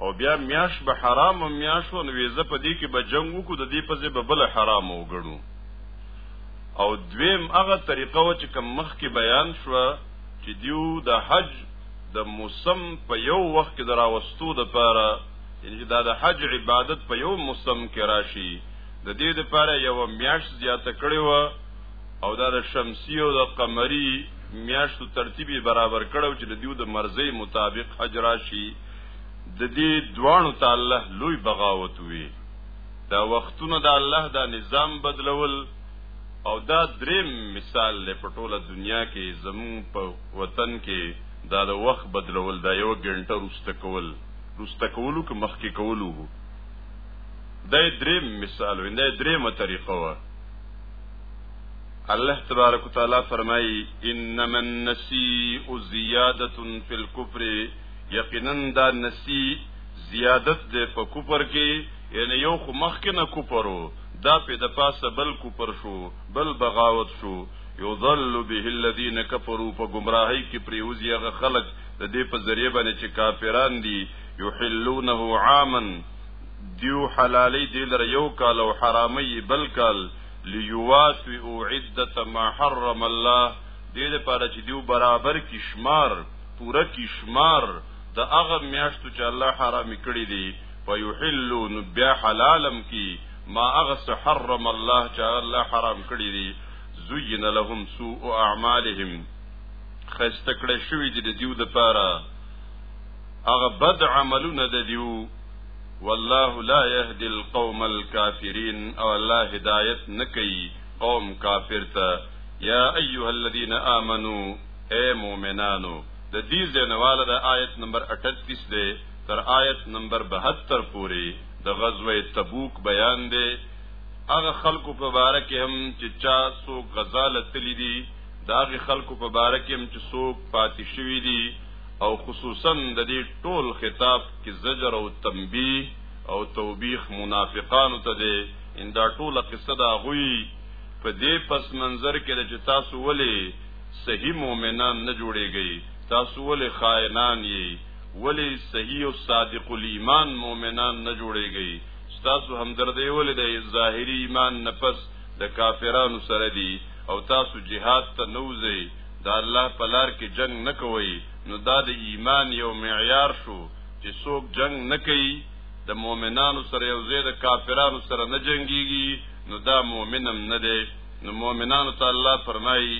او بیا میاش به حرام میاش و نو ویزه په دې کې به جنگ وکړو د دې په ځای به بل حرام وګڼو او دویم هغه طریقه و چې کم مخ کې بیان شو چې دیو د حج د موسم په یو وخت کې دراوستو د پاره یعنی دا د حج عبادت په یو موسم کې راشي د دې لپاره یو میاش زیاته کړې و او دا د شمسی او د قمری میاشتو ترتیب برابر کړو چې د دیو د مرزي مطابق حج راشي د دې دوانو ته الله لوی بغاوت وی دا وختونه د الله دا نظام بدلول او دا دریم مثال له پټوله دنیا کې زمون په وطن کې دا د وخت بدلول دا یو غنټه روسته کول روسته کولو کې مخکې کولو دا دریم مثال ویندا دریم طریقه وه الله تبارک وتعالى فرمایي انما النسيء زياده في الكفر یقینا دا نسی زیادت ده په کوپر کې یعنی یو خو مخکې نه کوپرو دا په د پاسه بل کوپر شو بل بغاوت شو یضل به الذین کفروا په گمراهی کې پریوزی هغه خلق د دې په ذریعہ باندې چې کافران دي یحلونه عاما دیو حلالی دی لر یو کال او حرامی بل کال لیواتوی او عدت ما حرم الله دې لپاره چې دیو برابر کی شمار پوره کی شمار د هغه میاشتو چې الله حرام کړی دی فیحلوا نو بیا حلالم کی ما هغه څه حرم الله چې الله حرام کړی دی زین لهم سوء اعمالهم خسته کړی شوی دی د دیو د پاره هغه بد عملونه د دیو والله لا يهدي القوم الكافرين او الله هدايت نکي قوم کافر ته يا ايها الذين امنوا اي مؤمنانو د دې زنواله د آیت نمبر 38 دی تر آیت نمبر 72 پورې د غزوه تبوک بیان دی هغه خلکو په باره کې هم چې چا سو غزاله تللی دي دا غي خلکو په باره کې هم چې سو پاتې شوی دي او خصوصا د دې ټول خطاب کې زجر او تنبیه او توبیخ منافقانو ته دی ان دا ټوله قصه دا غوي په دې پس منظر کې د چې تاسو ولې صحیح مؤمنان نه جوړیږئ تاسو ولې خائنان یې ولې صحیح او صادق الایمان مؤمنان نه جوړیږئ تاسو همدردی ولې د ظاهری ایمان نفس د کافرانو سره دی او تاسو جهاد ته نوځئ د الله په لار کې جنګ نه کوئ نو دا د ایمان یو معیار شو چې څوک جنګ نه کوي د مؤمنانو سره یو ځای د کافرانو سره نه جنګيږي نو دا مؤمنم نه دی نو مؤمنانو ته الله فرمایي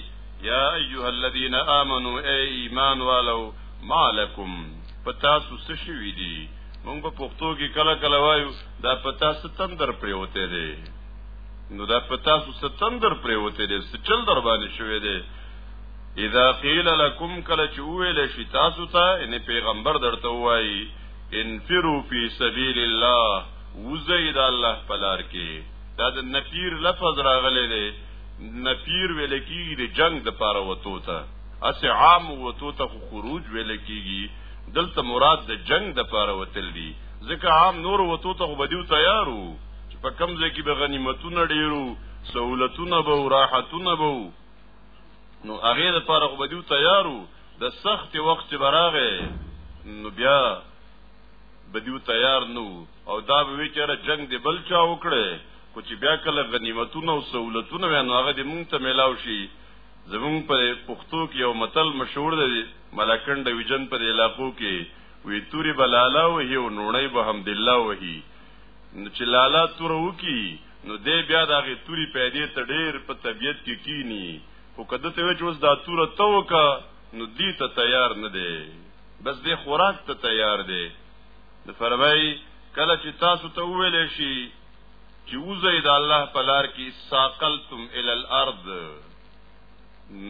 یا ایها الذین آمنو ای ایمان والو مالکم پتا سو څه شوی دی مونږ په پښتو کې کله کله وایو دا پتا ستم در پریوته دی نو دا په تاسو څه تندر پریوته دي څه چل در باندې شوې دي اذا قيل لكم کله چې ویل شي تاسو ته ان پیغمبر درته وایي انفروا في سبيل الله وزيد الله پلار کې دا د نفیر لفظ راغلی دی نفیر ویل کیږي د جنگ د پاره وتو ته اس عام وتو ته خروج ویل کیږي دلته مراد د جنگ د پاره وتل دي ځکه عام نور وتو ته بدیو تیارو چې په کم ځای کې به غنیمتونه ډیرو سہولتونه به راحتونه به نو هغه لپاره خو بدیو تیارو د سخت وخت براغه نو بیا بدیو تیار نو او دا به وی چېرې جنگ دی بل چا وکړي خو چې بیا کله غنیمتونه او سہولتونه وینو هغه دې مونږ ته ملاو شي زمون په پښتو کې یو متل مشهور دی ملکن ډویژن په علاقو کې وی توري بلالا وهي او نوړی به حمد الله وهي نو چې لالا تور وکی نو دې بیا دا غي توري پیدې ته ډېر په طبيعت کې کی کینی خو کده ته وچ اوس دا تور ته وکا نو دې ته تیار نه دی بس دې خوراک ته تیار دی د فرمای کله چې تاسو ته ویل شي چې وزه د الله په لار کې ساقلتم ال الارض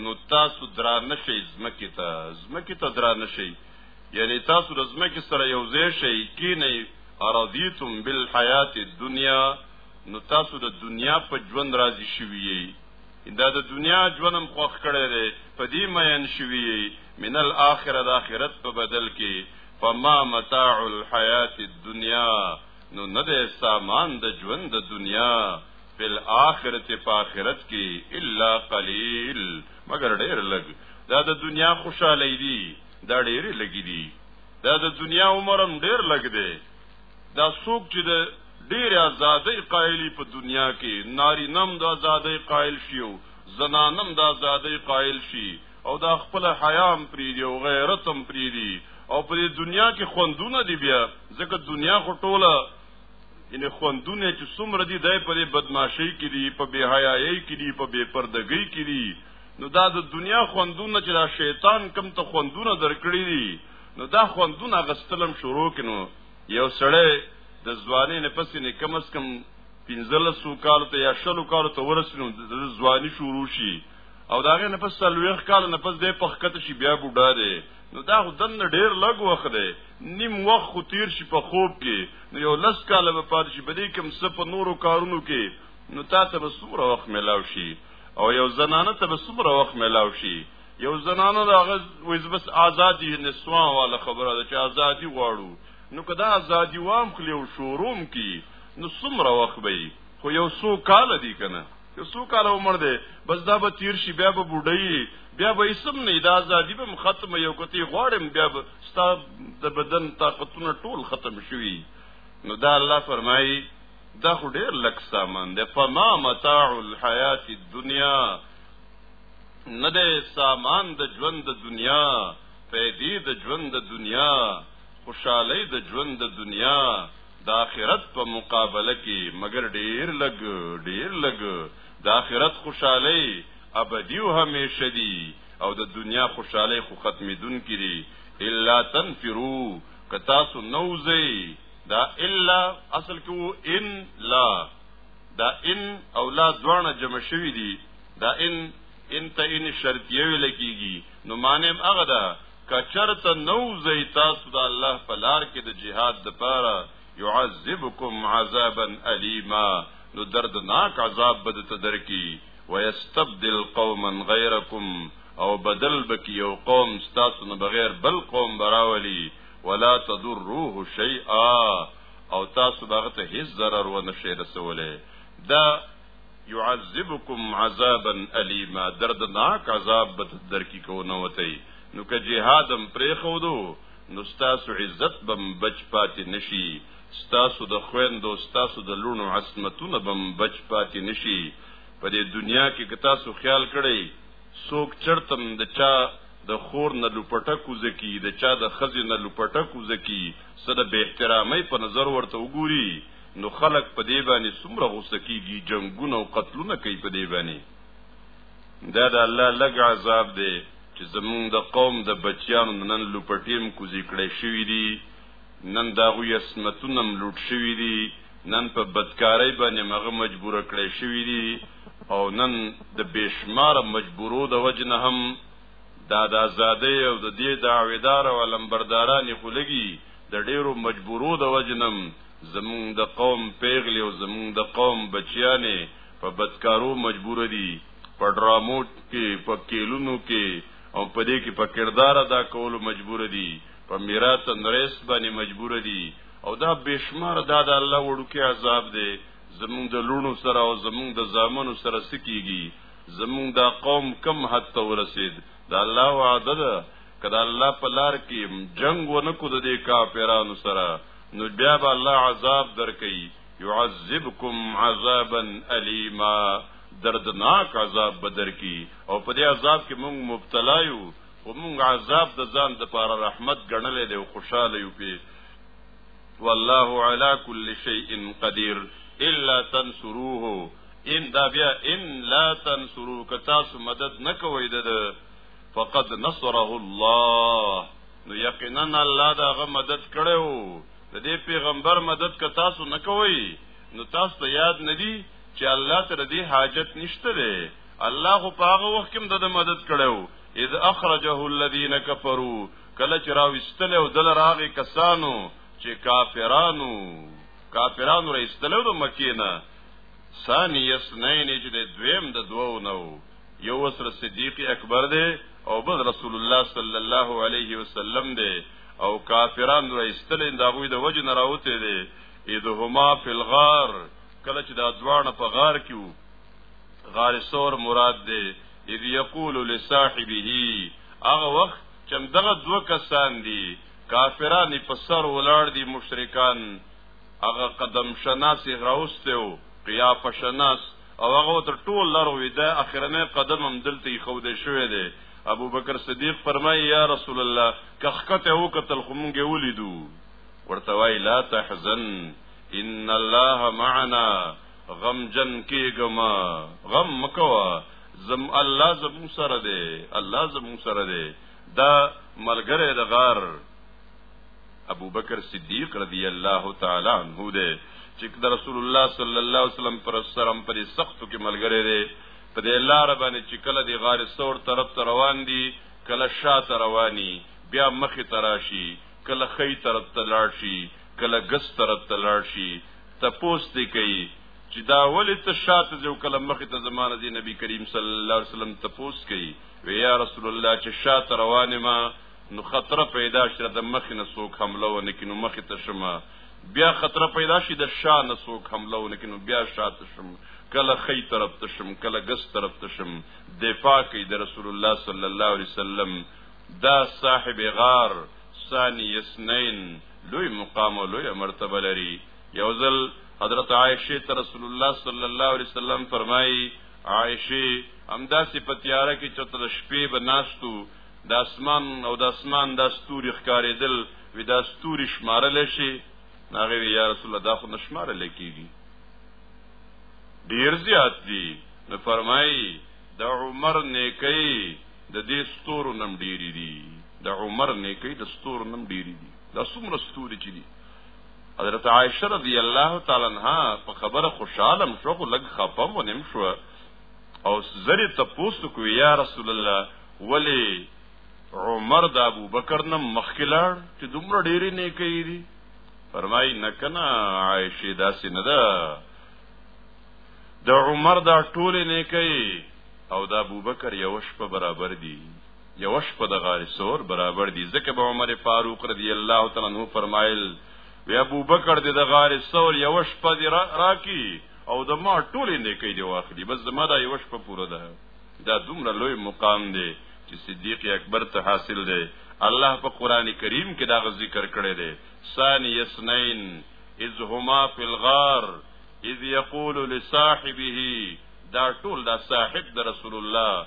نو تاسو درا نشئ زمکه ته زمکه ته درا نشئ یعنی تاسو د زمکه سره یو ځای شئ کې نه ارضیتم بالحیات الدنیا نو تاسو د دنیا په ژوند راضی شوی یی دا د دنیا ژوندم خوښ کړی دی په دې مین شوی یی من الاخره د اخرت په بدل کې فما متاع الحیات الدنیا نو نه د سامان د ژوند د دنیا په الاخرت په اخرت کې الا قلیل مگر ډیر لګ دا د دنیا خوشاله دی دا ډیر لګی دی دا د دنیا عمر هم ډیر لګ دی دا څوک چې د ډیر ازادۍ قائلی په دنیا کې ناری نم د ازادۍ قائل شي او زنانم د ازادۍ قائل شي او دا خپل حیام پری دی او غیرتم پری دی او په دنیا کې خوندونه دی بیا ځکه دنیا خو ټوله ان خوندونه چې څومره دي دای په بدمعشي کې دي په بهایي کې دي په بے پردګۍ کې دي نو دا د دنیا خوندونه چې دا شیطان کم ته خوندونه درکړي دي نو دا خوندونه غستلم شروع کینو یو سړی د ځواني نه پسې نه کم اس کم 15 کال ته یا 20 کال ته ورسینو د ځواني شروع شي او دا غي نه پس سلويخ کال نه پس دې پخکته شي بیا بوډا دی نو دا خو دن ډیر لګ وخت دی نیم وخت خو تیر شي په خوب کې نو یو لس کال به پات شي بلې کوم څه په نورو کارونو کې نو تا ته به څومره وخت ملاو شي او یو زنانه ته به څومره وخت ملاو شي یو زنانه دا غز وز بس ازادي نسوان والا خبره ده چې ازادي غواړو نو کدا ازادي وام خلیو شوروم کی نو څومره وخت به خو یو سو کال دی کنه یو سو کال عمر دی بس دا به تیر شي بیا به بډای بیا به اسم نه دا ازادي به ختم یو کتی غواړم بیا به ستا د بدن طاقتونه ټول ختم شوي نو دا الله فرمایي دا خو ډیر لک سامان دی فما متاع الحیات الدنیا نه دی سامان د ژوند د دنیا پیدې د ژوند د دنیا خوشحالي د ژوند د دنیا د آخرت په مقابله کې مگر ډیر لګ ډیر لګ د آخرت خوشحالي ابدی او همیشه دی او د دنیا خوشحالي خو ختمې دن کړي الا تنفرو کتا سو نوځي دا الا اصل کې وو ان لا دا ان او لا دوانه جمع شوی دي دا ان ان ته ان شرطیه ویل کیږي نو مانم هغه دا کچرت نو زی تاسو د الله په لار کې د جهاد د پاره يعذبكم عذابا اليما نو دردناک عذاب بد ته درکی ويستبدل قوما غيركم او بدل بکی یو قوم ستاسو نه بغیر بل قوم براولی ولا تضروه شيئا او تاسو باغ ته هیڅ ضرر و نشئ رسولې دا يعذبكم عذابا الیما دردناک عذاب به درکی کو نه وتی نو که جهادم پرې خو دو نو ستاسو عزت بم بچ پاتې نشي ستاسو د خويندو ستاسو د لونو عصمتونه بم بچ پاتې نشي په دې دنیا کې که تاسو خیال کړئ څوک چرتم د چا د خور نه لوپټه کوزه کی د چا د خزې نه لوپټه کوزه کی څه د بې احترامۍ په نظر ورته وګوري نو خلک په دې باندې څومره غوسه کیږي جنگونه او قتلونه کوي په دې باندې دا د الله لګ عذاب دی چې زمونږ د قوم د بچیانو نن لوپټیم کوزي کړی شوی دی نن دا غوی اسمتونم لوټ شوی دی نن په بدکارۍ باندې مغه مجبور کړی شوی دی او نن د بشمار مجبورو د وجنه هم دا د آزادۍ او د دې دعویدار او لمبرداران خلګي د ډیرو مجبورو د وجنم زمون د قوم پیغلی او زمون د قوم بچیانې په بدکارو مجبور دي په ډرامو کې په کېلونو کې او په دې کې په کردار ادا کولو مجبور دي په میراث نریس باندې مجبور دي او دا بشمار دا د الله وړو کې عذاب دی زمونږ د لونو سره او زمونږ د زامنو سره سکیږي زمونږ دا قوم کم حد ته ورسید دا الله وعده ده کله الله په لار کې جنگ ونکو د دې کافرانو سره نو بیا به الله عذاب درکې يعذبكم عذابا الیما دردناک عذاب بدر کی او په دې عذاب کې مونږ مبتلا یو خو مونږ عذاب د ځان د پاره رحمت ګڼلې دی او خوشاله یو په والله على كل شيء قدير الا تنصروه ان دا بیا ان لا تنصروه که تاسو مدد نکوئ د فقد نصره الله نو یقینا الله دا غ مدد کړو د دې پیغمبر مدد که تاسو نکوئ نو تاسو ته یاد ندی چې الله تر دې حاجت نشته دی الله خو په هغه وخت کې د مدد کړو اذ اخرجه الذين كفروا کله چې راوستل او دل راغی کسانو چې کافرانو کافرانو راستلو د مکینه ثانی یسنین چې د دویم د دوو نو یو سره صدیق اکبر دی او بل رسول الله صلی الله علیه وسلم دی او کافران راستل دا غوی د وجه نه راوته دی اذهما فی الغار کله چې دا ځوان په غار کې وو غار سور مراد دی اذ یقول لصاحبه هغه وخت چم دغه دوه کسان دي کافران په سر ولاړ دي مشرکان هغه قدم شناس راوستو قیا په شناس او هغه تر ټول لار وې دا اخرنه قدم هم دلته خو دې شوې ده ابو بکر صدیق فرمای یا رسول الله کخکته او قتل خمونګه ولیدو ورته وای لا تحزن ان الله معنا غم جن کېګما غم مکوا زم الله زمو سره دی الله زمو سره دی دا ملګری د غار ابو بکر صدیق رضی الله تعالی عنہ دی چې د رسول الله صلی الله علیه وسلم پر سرم پر سختو کې ملګری دی په دې لار باندې چې کله د غار ثور طرف ته روان دي کله شاته رواني بیا مخې ته راشي کله خی طرف ته لاړ شي کله ګس طرف ته لاړ شي تپوس دی کوي چې دا ولې ته شاته ځو کله مخې ته زمانه دی نبی کریم صلی الله علیه وسلم تپوس کوي وی یا رسول الله چې شاته روانه ما نو خطر پیدا شره د مخې نه څوک حمله ونه کینو مخې ته شمه بیا خطر پیدا شي د شا نه څوک حمله ونه کینو بیا شاته شم کله خی طرف ته شم کله ګس طرف ته شم دفاع کوي د رسول الله صلی الله علیه وسلم دا صاحب غار ثانی اسنین لوی مقام او لوی مرتبه لري یو ځل حضرت عائشه ته رسول الله صلی الله علیه وسلم فرمایي عائشه همدا صفاتیاره کې چې تر شپې بناستو د اسمان او د اسمان د ستوري ښکارېدل وی دا ستوري شمارل شي هغه یا رسول الله دا خو نشمارل کیږي ډیر زیات دي نو فرمایي د عمر نیکی د دې ستورو نم ډیری دي د عمر نیکی د ستورو نم ډیری دي دا څومره ستوري چې دي حضرت عائشه رضی الله تعالی عنها په خبره خوشاله شو خو لګ خپم ونیم شو او زری ته پوسټ کو یا رسول الله ولی عمر د ابو بکر نه مخکلار چې دومره ډیری نه کوي دي فرمای نکنه عائشه داسې نه ده د عمر دا ټول نه کوي او د ابو بکر یو شپه برابر دي یو شپه د غار سور برابر دي ځکه به عمر فاروق رضی الله تعالی عنہ فرمایل وی ابو بکر د غار سور یو شپه دی راکی او د ما ټولې نیکې دی واخلي بس زما دا یو شپه پوره ده دا دومره لوی مقام دی چې صدیق اکبر ته حاصل دی الله په قران کریم کې دا ذکر کړی دی ثانی اسنین اذ هما فی الغار اذ یقول لصاحبه دا ټول دا صاحب د رسول الله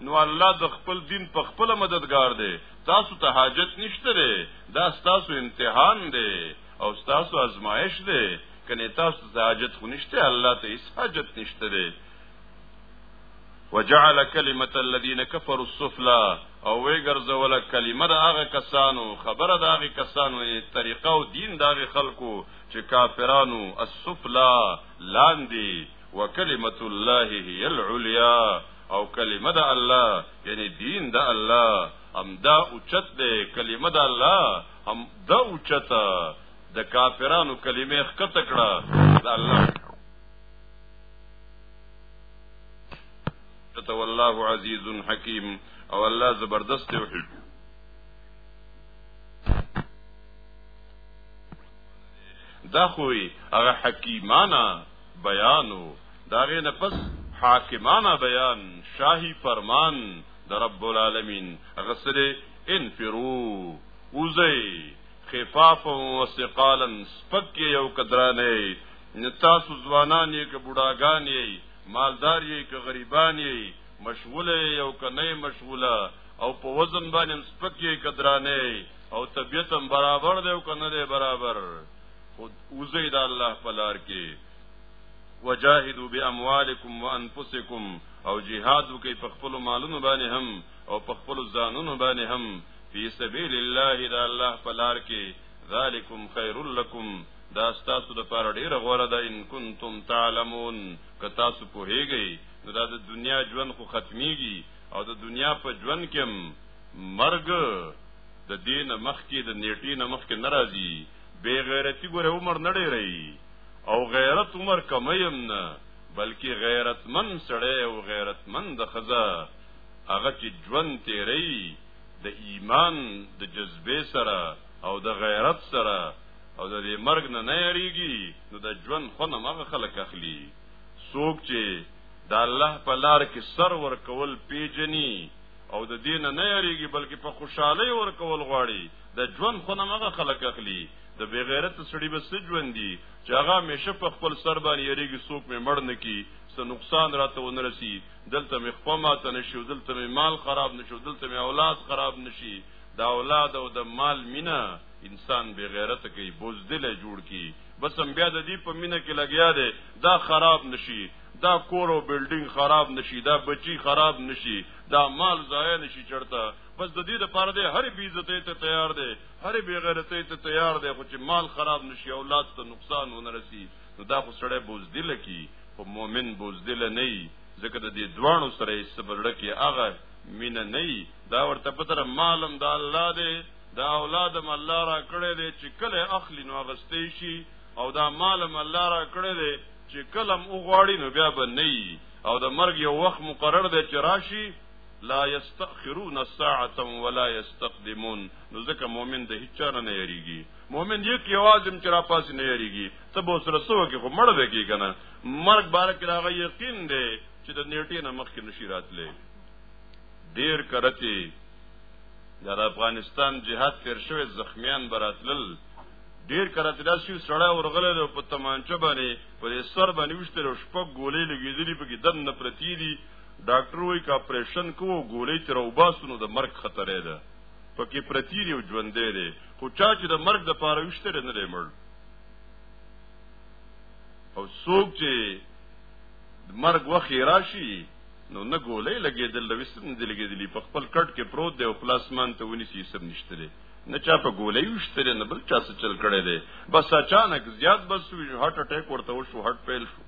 نو الله د خپل دین په خپل مددگار دی تاسو ته حاجت نشته دی دا تاسو امتحان دی او تاسو ازمایش دی کنه تاسو ته حاجت خو نشته الله ته هیڅ حاجت نشته دی وجعل كلمه الذين كفروا السفلى او وی ګرځول کلمه د هغه کسانو خبره د هغه کسانو طریقه او دین د هغه خلکو چې کافرانو السفلى لاندې وکلمه الله هي العليا او کلمه د الله یعنی دین د الله هم دا اوچت دی کلمه د الله هم دا اوچت د کافرانو کلمه خکت کړه د الله ته والله عزیز حکیم او الله زبردست او حکیم دا خوې هغه حکیمانه بیانو داغه نه پس حاکمانه بیان شاهي فرمان د رب العالمین غسل انفرو اوزي خفافا وثقالا سپک یو قدرانه نتاسو ځوانان یې که بوډاګان یې مالدار یې که غریبان یې مشغوله یو که نه مشغوله او په وزن باندې سپک یې قدرانه او طبیعت برابر دی او که نه دی برابر خود اوزید الله پلار کې وجاهدوا باموالکم وانفسکم او جهاد وکي په خپل مالونو باندې هم او په خپل ځانونو باندې هم فی سبیل الله دا الله پلار کې ذالکم خیر لکم دا ستاسو د پاره ډیر غوړه ده ان کنتم تعلمون که تاسو پوهیږئ نو دا د دنیا ژوند خو ختمیږي او د دنیا په ژوند کې مرګ د دې نه مخکې د نیټې نه مخکې ناراضي بے غیرتی ګره عمر نه ډیری او غیرت عمر کمیم نه بلکې غیرتمن سړی او غیرتمن د خزه هغه چې ژوند تیری د ایمان د جذبه سره او د غیرت سره او د دې مرګ نه نه یریږي نو د ژوند خونه مغه خلک اخلي څوک چې د الله په لار کې سر ور کول پیجنی او د دین نه یریږي بلکې په خوشحالي ور کول غواړي د ژوند خو نه مغه خلک اخلي د بغیرت سړي بس ژوند دي چې هغه مشه په خپل سر باندې یریږي څوک مې مړ نه کی څه نقصان راته ونه رسی دلته مې خپل ماته نشو دلته مې مال خراب نشو دلته مې اولاد خراب نشي دا اولاد او د مال مینا انسان بے غیرت کوي بوزدل جوړ کی بس هم بیا د دې په مینه کې لګیا دی دا خراب نشي دا کور او بلډینګ خراب نشي دا بچي خراب نشي دا مال ضایع نشي چړته بس د دې لپاره د هر بی عزتۍ ته تیار دی هر بی غیرتۍ ته تیار دی خو چې مال خراب نشي اولاد ته نقصان ونه رسی نو دا خو سړی بوزدل کی خو مؤمن بوزدل نه وي ځکه د دې دوانو سره صبرړه کې هغه مینه نه وي دا ورته پتر مالم د الله دی دا اولادم الله را کړی دی چې کله اخلي نو غستې شي او دا مالم الله را کړی دی چې کلم وغواړي نو بیا به نه او د مرګ یو وخت مقرر دی چې راشي لا یستأخرون الساعه ولا یستقدمون نو ځکه مؤمن د هیڅ چا نه یریږي مؤمن یو کې आवाज هم چر پاس نه یریږي ته به سره سو کې خو مړ به کې کنه مرګ بار کې راغی یقین دی چې د نیټې نه مخکې نشی راتلې ډیر کرتی د افغانستان جهاد تیر شوی زخمیان براتلل ډیر کله چې داسې سړی ورغله نو په تمانچه باندې په سر باندې وشتل شپږ ګولې لګېدلې په کې دن نه پرتی دي ډاکټر وایي کا اپریشن کوو ګولې تر وباسونو د مرګ خطر ده پکې پرتی دی او ژوندې دی خو چا چې د مرګ د پاره وشتل نه دی مړ او څوک چې مرګ وخی راشي نو نه ګولې لګېدل لويستم دې لګېدلې په خپل کټ کې پروت دی او خلاص مان ته ونی سي سم نشته نه چا په ګولې وشتل نه بل چا څه چل کړي دي بس اچانک زیات بس وی هارت اٹیک ورته وشو هارت فیل شو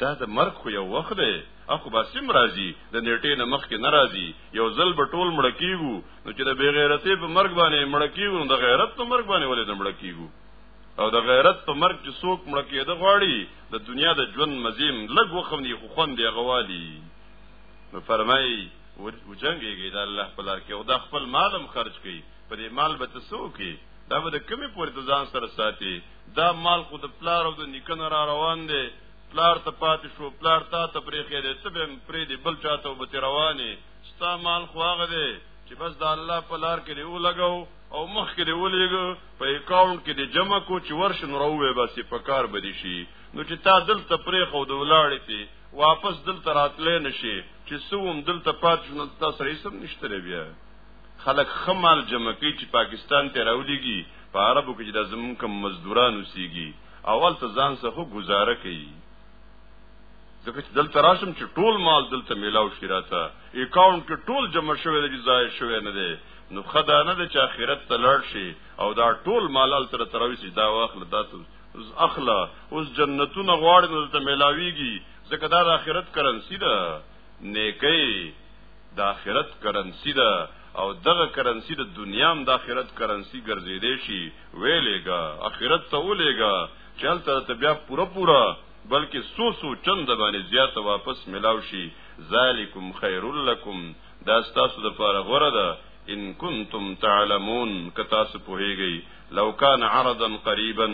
دا د مرګ خو یو وخت دی اخو با سم راځي د نیټې نه مخ کې ناراضي یو ځل به ټول مړ کیږو نو چې د بی غیرتې په مرګ باندې مړ کیږو د غیرت په مرګ باندې ولې مړ کیږو او د غیرت په مرګ چې څوک مړ کېده غواړي د دنیا د ژوند مزیم لګ وخم دی خو خوند یې غوالي نو فرمایي وجنګيږي دا الله په لار کې او دا خپل مالم خرج کړي په دې مال به تسو کې دا به د کمی پورې د ځان سره ساتي دا مال خو د پلار او د نیکنه را روان دی پلار ته پاتې شو پلار تا ته پرې خې دې ته به پرې دې بل چاته وبت رواني ستا مال خو هغه دی چې بس د الله په لار کې دی ولګاو او مخ کې دی ولېګو په اکاونټ کې دی جمع کو چې ورش نو راوې بس په کار بدی شي نو چې تا دلته پرې خو د ولاړې ته واپس دلته راتلې نشي چې سوم دلته پات شنو تاسو سره هیڅ نشته بیا خلک خمال جمع کوي چې پاکستان ته راولېږي په عربو کې د زمون کوم مزدوران اوسېږي اول ته ځان څخه گزاره کوي ځکه چې دلته راشم چې ټول مال دلته میلاو شي راته اکاونټ کې ټول جمع شوی دی ځای شوی نه دی نو خدا نه دی چې اخرت ته لړ شي او دا ټول مال تر تراوي سي دا واخله دا اخلا اوس جنتونه غواړي نو ته ملاويږي ځکه دا د آخرت کرنسی ده نیکی د آخرت کرنسی ده او دغه کرنسی د دنیا هم د آخرت کرنسی ګرځیدې شي ویلېګا آخرت ته ولېګا چلته ته بیا پوره پوره بلکې سو سو چند باندې زیات واپس ملاو شي ذالکم خیر لکم دا ستاسو د پاره غوړه ده ان کنتم تعلمون کتا سپوهیږي لو کان عرضا قریبا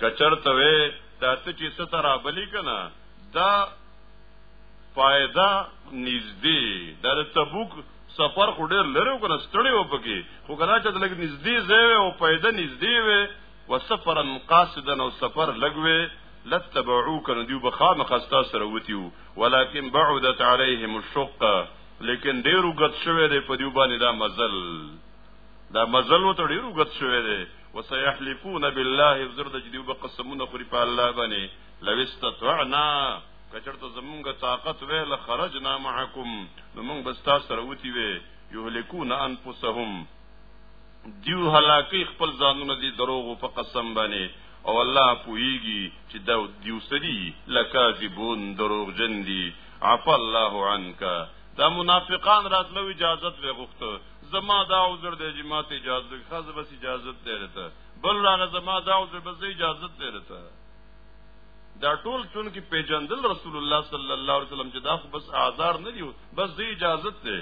کچرته وې دا ته چې ستر ابلی کنه دا فائدہ نږدې دا د تبوک سفر خو ډیر لري کنه ستړي و پکې خو کله چې لګ نږدې ځای او فائدہ نږدې وې وسفرا قاصدا او سفر لګوي لتبعوك ندیو بخام خستا سره وتیو ولكن بعدت عليهم الشقه لیکن ډیرو غت شوه دی په دیو باندې دا مزل دا مزل وته ډیرو غت شوه دی وسيحلفون بالله زرد جدي وبقسمون خوري په الله باندې لو استطعنا کچرته زمونږه طاقت وې لخرجنا معكم نو موږ بس تاسو سره وتی وې یهلكون انفسهم دیو هلاکی خپل ځانونه دي دروغ په قسم باندې او الله پویږي چې دا دیو سدي لکاذبون دروغ جن دي عفا الله عنك دا منافقان راتلو اجازت وغوښته زما دا عذر دی چې ما ته اجازه خاصه بس اجازه دی رته بل راغه زما دا عذر بس اجازه دی رته دا ټول چون کې پیجندل رسول الله صلی الله علیه وسلم چې دا خو بس آزار نه دیو بس دې اجازه دی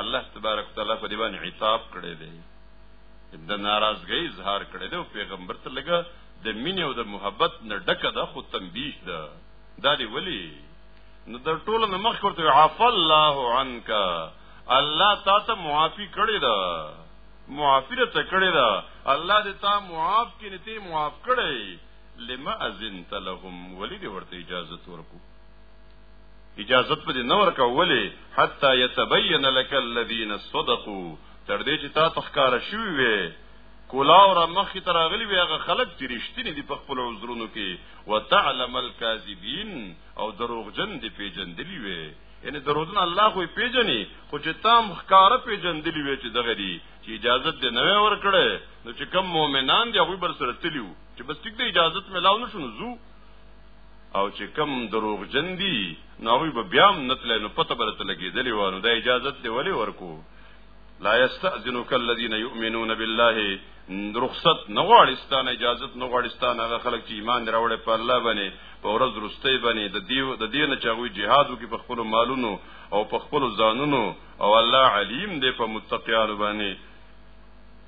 الله تبارک تعالی په دې باندې عتاب کړی دی د ناراضګۍ اظهار کړی دی او پیغمبر ته لګه د مینې او د محبت نه ډکه ده خو تنبیه ده دا دی ولی نو د ټولو مخ ورته عفا الله عنک الله تا ته معافي کړې ده معافي ته کړې ده الله دې تا معاف کړي ته معاف کړې لما اذنت لهم ولې دې ورته اجازه ورکو اجازه په دې نور کولې حتا يتبين لك الذين صدقوا تر دې چې تا تخکار شوی وي کولا او رمخ تر اغلی وی هغه خلک چې رښتینی دي په خپل عذرونو کې وتعلم الكاذبين او دروغجن دي پیجندلی وي یعنی درودن الله خو پیجنې خو چې تام ښکار پیجندلی وي چې دغه دی چې اجازه دې نه ورکړې نو چې کم مؤمنان دی هغه بر سره تلیو چې بس ټیک دې اجازه ملاو نه شنو زو او چې کم دروغ جن دی نو هغه به بیا هم نتل نو پته برته لګېدلی و نو د اجازه دې ولې ورکو لا يستأذنك الذين يؤمنون بالله رخصت نغواړي ستانه اجازه نغواړي ستانه هغه خلک چې ایمان دراوړي په الله باندې په ورځ رسته باندې د دیو د دینه چاوي جهادو کې په خپل مالونو او په خپل ځانونو او الله علیم دې په متقیانو باندې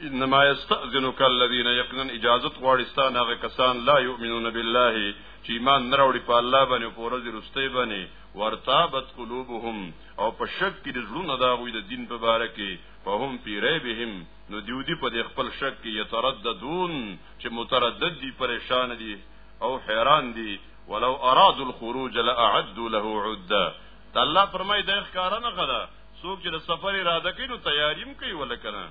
انما يستأذنك الذين يقنن اجازه غواړي ستانه هغه کسان لا يؤمنون بالله چې ایمان نراوړي په الله باندې په ورځ رسته باندې ورتابت قلوبهم او په شک کې د زړونو دا غوي د دین په باره کې فهم فی ریبهم نو دیو دی په خپل شک کې یترددون چې متردد دي پریشان دي او حیران دي ولو اراد الخروج لاعد له عده ته الله فرمای د ښکارا نه غدا څوک چې د سفر اراده کوي نو تیاریم کوي ولکنه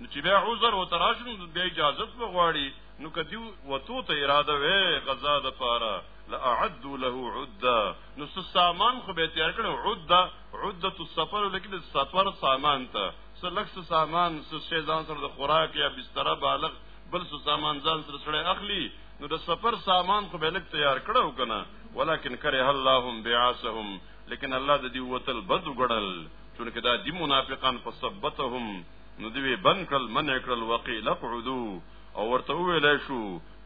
نو چې بیا عذر وتراشن بیا اجازه وغواړي نو کدی وتو ته اراده وې غزا د پاره لاعد له عده نو سامان خو به تیار کړو عده عده السفر لکه د سفر سامان ته سلکس سامان څه شی ځان سره د خوراک یا بستر بالغ بل څه سامان ځان سره سره اخلي نو د سفر سامان خو به لک تیار کړو کنه ولکن کرے اللهم بعاسهم لیکن الله د دې وتل بد وګړل چونکه دا دی منافقان فثبتهم نو دوی بن کړل من کړل وقیل قعدو او ورته ویل شو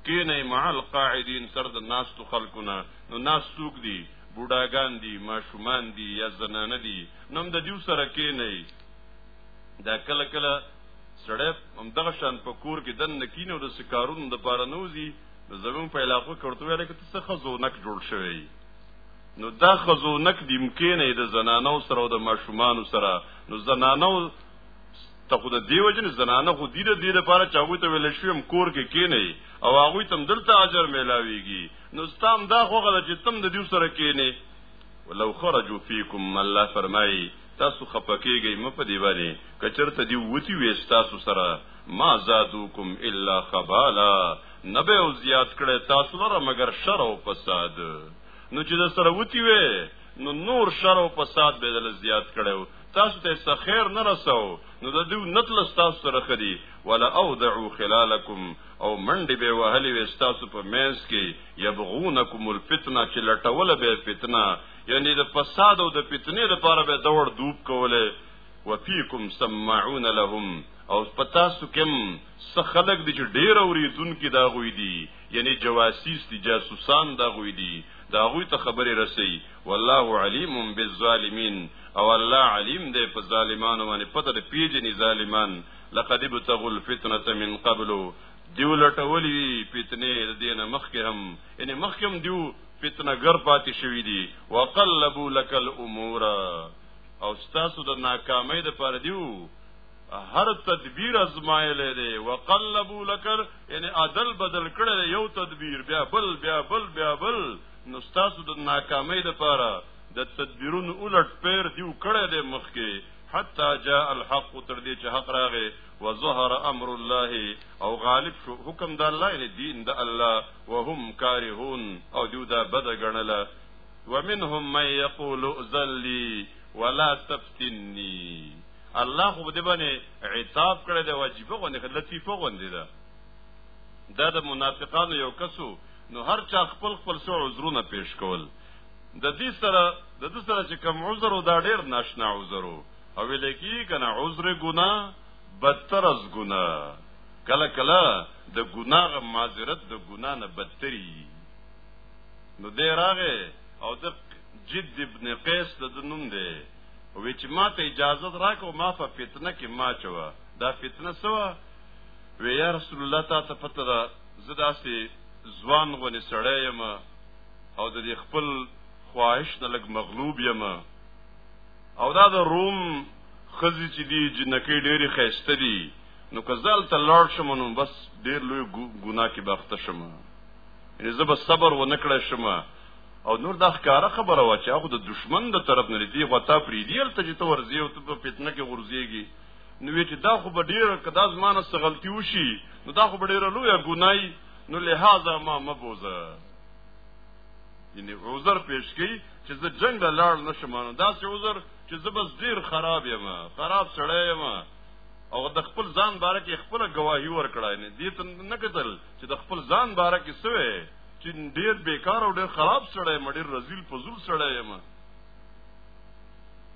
کینه مع القاعدین سر د ناستو خلقونه نو ناس څوک دي بوډاګان دي ماشومان دي یا زنانه دي نو د دیو سره کینه دا کله کله سړی هم دغه شان په کور کې دن نکینه او د سکارونو د پاره نوزي زمون په علاقو کې ورته ویل کته څه خزونک جوړ شوی نو دا خزونک د امکان د زنانو سره او د ماشومان سره نو زنانو ته خو د دیو جن زنانه خو دیره دیره پاره چاوي ته ویل شوم کور کې کی کینې او هغه تم دلته اجر میلاویږي نو ستام دا خو غل چې تم د دیو سره کینې ولو خرجوا فیکم الله فرمای تاسو خپکیږئ م په دی باندې کچرته دی وتی وې تاسو سره ما زادوکم الا خبالا نبه او زیات کړي تاسو لره مگر شر او فساد نو چې د سره وتی وې نو نور شر او فساد به دل زیات کړي تاسو ته څه خیر نه رساو نو د دوی نتل تاسو سره خدي ولا اودعوا خلالکم او منډي به وهلي و تاسو په مینس کې یبغونکم الفتنه چې لټول به فتنه یعنی د فساد او د فتنې لپاره به دور دوب کوله وفيكم سمعون لهم او پتا سو کوم څه خلق دي چې ډیر اوریدونکو دا غوي دي یعنی جواسیس دي جاسوسان دا غوي دي دا غوي ته خبرې رسي والله علیم بالظالمین او الله علیم دی په ظالمانو باندې پته د پیجنې ظالمان لقد ابتغوا الفتنه من قبل دیو لټولې فتنه د دینه مخکې هم یعنی مخکې هم دیو فتنه ګر پاتې شوې دي وقلبوا لك الامور او ستاسو د ناکامۍ د پاره دیو هر تدبیر ازمایل دی وقلبو لکر یعنی عدل بدل کړل یو تدبیر بیا بل بیا بل بیا بل نو تاسو د ناکامۍ لپاره د تدبیرونو الټ پیر دیو کړه د مخکې حتا جاء الحق تر دې چې حق راغی وظهر امر الله او غالب شو حکم د الله یعنی دین د الله وهم کارهون او دیو دا بد غنله ومنهم من یقول ذلی ولا تفتنی الله خو دې باندې عتاب کړی دی واجب غوندې لطیفه غوندې ده دا د منافقانو یو کسو نو هر چا خپل خپل سو عذرونه پیش کول د دې سره د دې سره چې کوم عذر او دا ډیر ناشنا عذر او لکه کنه عذر ګنا بدتر از ګنا کله کله د ګناه معذرت د ګنا نه بدتري نو دې راغه او د جد ابن قیس د نوم دی وی چې ما ته اجازه راکو ما په فتنه کې ما چوا دا فتنه سوا وی یا رسول الله تا ته پته ده زه داسې ځوان غونې سړی یم او د دې خپل خواهش نه لږ مغلوب یم او دا د روم خزي چې دی جنکې ډېری خسته دي نو کزال ته لاړ شم نو بس ډېر لوی ګناه کې باخته شم یعنی زه به صبر و نکړای شم او نور دا ښکاره خبره وه چې هغه د دشمن د طرف نه دی خو تا پری دی ته چې ته ورځې او ته په فتنه کې ورځېږي نو وی چې دا خو به ډیر کدا زمانه څه غلطي وشي نو دا خو به ډیر لوی ګنای نو لہذا ما مبوزه یعنی عذر پیش کی چې زه جنگ له لاړ نشم نو دا څه عذر چې زه بس ډیر خراب یم خراب سړی یم او د خپل ځان باره کې خپل گواهی ورکړای نه دي ته نه کتل چې د خپل ځان باره کې سوې چې ډیر بیکار او ډیر خراب سړی یم ډیر رزیل فضول سړی یم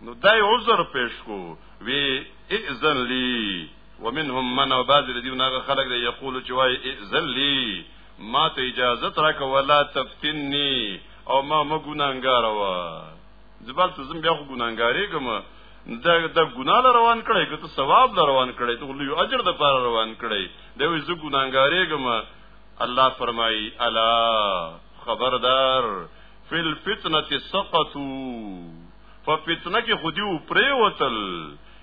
نو دای عذر پیش کو وی اذن لی ومنهم من او بعض الذين هغه خلق دی یقول چې وای اذن لی ما ته اجازه ترک ولا تفتنی او ما ما ګناګار و زبال ته زم بیا خو ګناګاری کوم دا د ګنا ل روان کړي که ته ثواب ل روان کړي ته لوی اجر د پاره روان کړي دا وې زه ګناګاری کوم الله فرمایي الا خبردار فل فتنه سقطوا ففتنه کې خودي او پرې وتل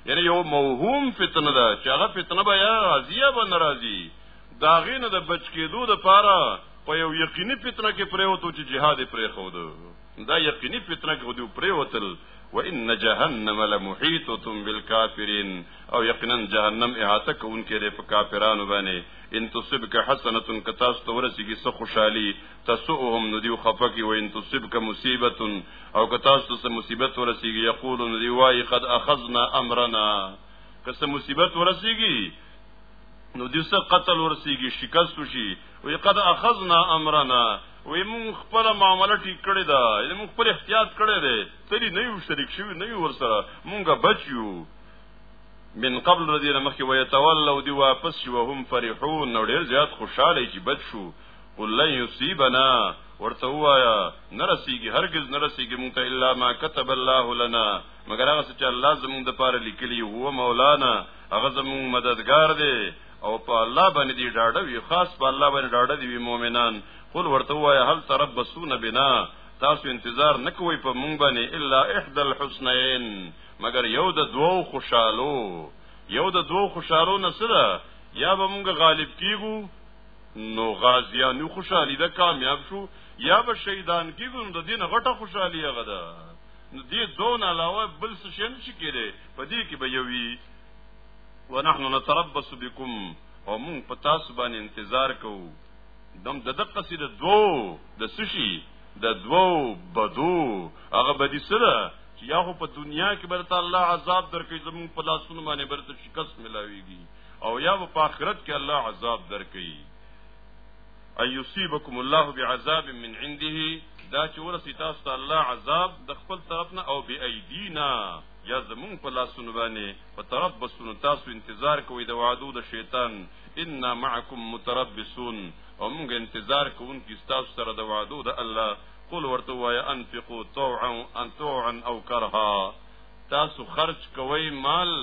یعنی یو موهوم فتنه ده چې هغه فتنه به یا راضیه به ناراضي داغې نه د بچ کېدو د پاره په یو یقیني فتنه کې پرې وته چې جهاد پرې خو ده دا یقیني فتنه کې دوی پریوتل و ان جهنم لمحیطه بالکافرین او یقینا جهنم احاطه کوونکې ده په کافرانو باندې ان تصبک حسنه کتا ستورسیږي څه خوشحالي تسوهم ندی خفقی و ان تصبک مصیبه او کتا ست مصیبت ورسیږي یقول ندی وای قد اخذنا امرنا کسه مصیبت ورسیږي نو دیسه قتل ورسیږي شکست شي وی قد اخذنا امرنا وی مونږ خپل معاملې ټیک کړی دا یعنی مونږ خپل احتیاط کړی دی تری نه یو شریک شوی نه یو ورسره مونږه بچیو من قبل رضی الله مخی ويتولوا دی واپس شو هم فرحون نو ډیر زیات خوشاله چې بچ شو قل لن يصيبنا ورته وایا نرسیږي هرگز نرسیږي مونږ ته الا ما كتب الله لنا مگر هغه چې الله زمونږ د پاره لیکلی هو مولانا هغه زمونږ مددگار دی او په الله باندې دی ډاډه وي خاص په الله باندې ډاډه دي مؤمنان قل ورته وایا هل تربصون بنا تاسو انتظار نکوي په مونږ باندې الا احد الحسنین مگر یو د دوو خوشالو یو د دوو خوشالو نه سره یا به مونږ غالب کیږو نو غازیانو خوشحالی ده کامیاب شو یا به شهیدان کیږو نو د دین غټه خوشحالی هغه ده نو دې دوه علاوه بل څه شي نه شي کېده په دې کې به یوي ونحن نتربص بكم او مونږ په تاسو باندې انتظار کوو دم د دقه سي د دوو د سشي د دوو بدو هغه بدی سره چې یا خو په دنیا کې برته الله عذاب درکې زموږ په لاسونو باندې برته شکست ملاويږي او یا په آخرت کې الله عذاب درکې ايصيبكم الله بعذاب من عنده دا چې ورسې تاسو ته الله عذاب د خپل طرف نه او بی ایدینا یا زمون په لاسونو باندې په تربصونو تاسو انتظار کوئ د وعدو د شیطان ان معکم متربصون او موږ انتظار کوونکي تاسو سره د وعدو د الله قل ورته وای انفقوا طوعا ان طوعا او کرها تاسو خرج کوئ مال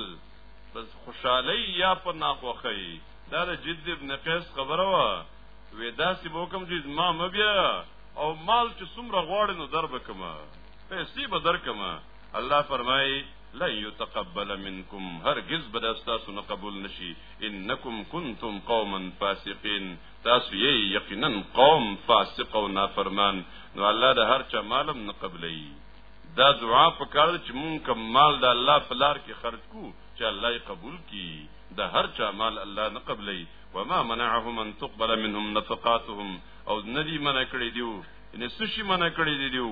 بس خوشحالي یا په ناخوخي دا د جد ابن قیس خبره وا وې داسې وکم چې ما مبیا او مال چې څومره غواړي نو دربکما پیسې به درکما الله فرمایي لا يتقبل منكم هرگز به تاسو نه قبول نشي انکم کنتم قوما فاسقين تاسو یې یقینا قوم فاسق او نافرمان نو الله د هر چا مالم نه قبلې دا دعا په کار چې مونږ کوم مال د الله په لار کې خرج کو چې الله یې قبول کړي د هر چا مال الله نه قبلې وما منعهم ان تقبل منهم نفقاتهم او ندی منع کړی دیو ان سشي منع کړی دیو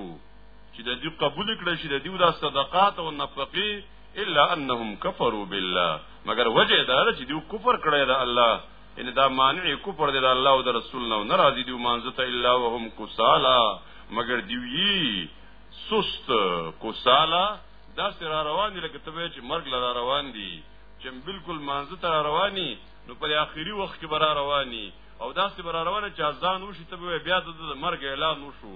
چې د دې قبول کړي چې د دې د صدقات او نفقې الا انهم كفروا بالله مگر وجه دا چې دوی کفر کړی دا الله ان دا مانع کفر دی دا الله او د رسول نه ناراضي دی مانزه ته الا وهم کسالا مگر دیوی سست کسالا دا سره روان دي لکه ته چې مرګ لاره روان دي چې بالکل مانزه ته رواني نو په اخیری وخت کې برا رواني او دا سره روانه چې ځان وشي ته بیا د مرګ اعلان وشو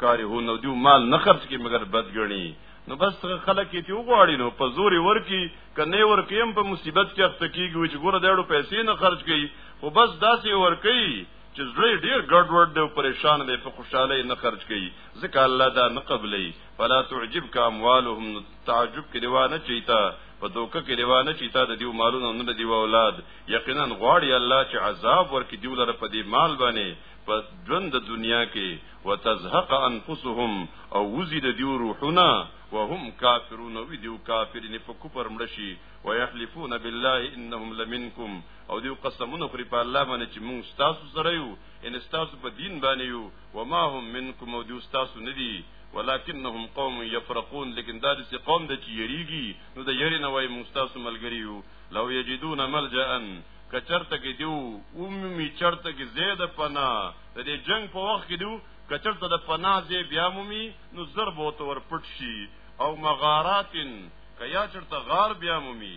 کاری هو نو دیو مال نه خرج کی مگر بدګنی نو بس خلک یې وغواړي نو په زور ورکی کنه ورکی هم په مصیبت کې اخته کیږي چې ګوره دړو پیسې نه خرج کړي خو بس داسې ورکی چې زړه ډیر ګډوډ دی او پریشان دی په خوشحالي نه خرج کړي ځکه الله دا نه قبلې فلا تعجبك اموالهم تعجب کې روانه چیتا په دوکه کې روانه چې تا د دیو مالونو نه دیو اولاد یقینا غواړي الله چې عذاب ورکړي دیو لره په دې مال باندې په ژوند د دنیا کې وتزهق انفسهم او وزید دیو روحونه وهم کافرون او دیو کافرین په کوپر مړ شي ويحلفون بالله انهم لمنکم او دیو قسمونه خوري په الله باندې چې موږ تاسو سره یو ان تاسو په دین باندې یو وما هم منکم او دیو تاسو ندي ولکنهم قوم یفرقون لیکن دا چې قوم د چیریږي نو د یری نه وای موږ تاسو ملګری یو لو یجدون ملجئن کچرته کې دیو اومي چرته کې زیاده پنا د دې جنگ په وخت کې دیو کچرته د پنا زی بیا مومي نو ضرب او تور پټ شي او مغاراتن کیا چرته غار بیا مومي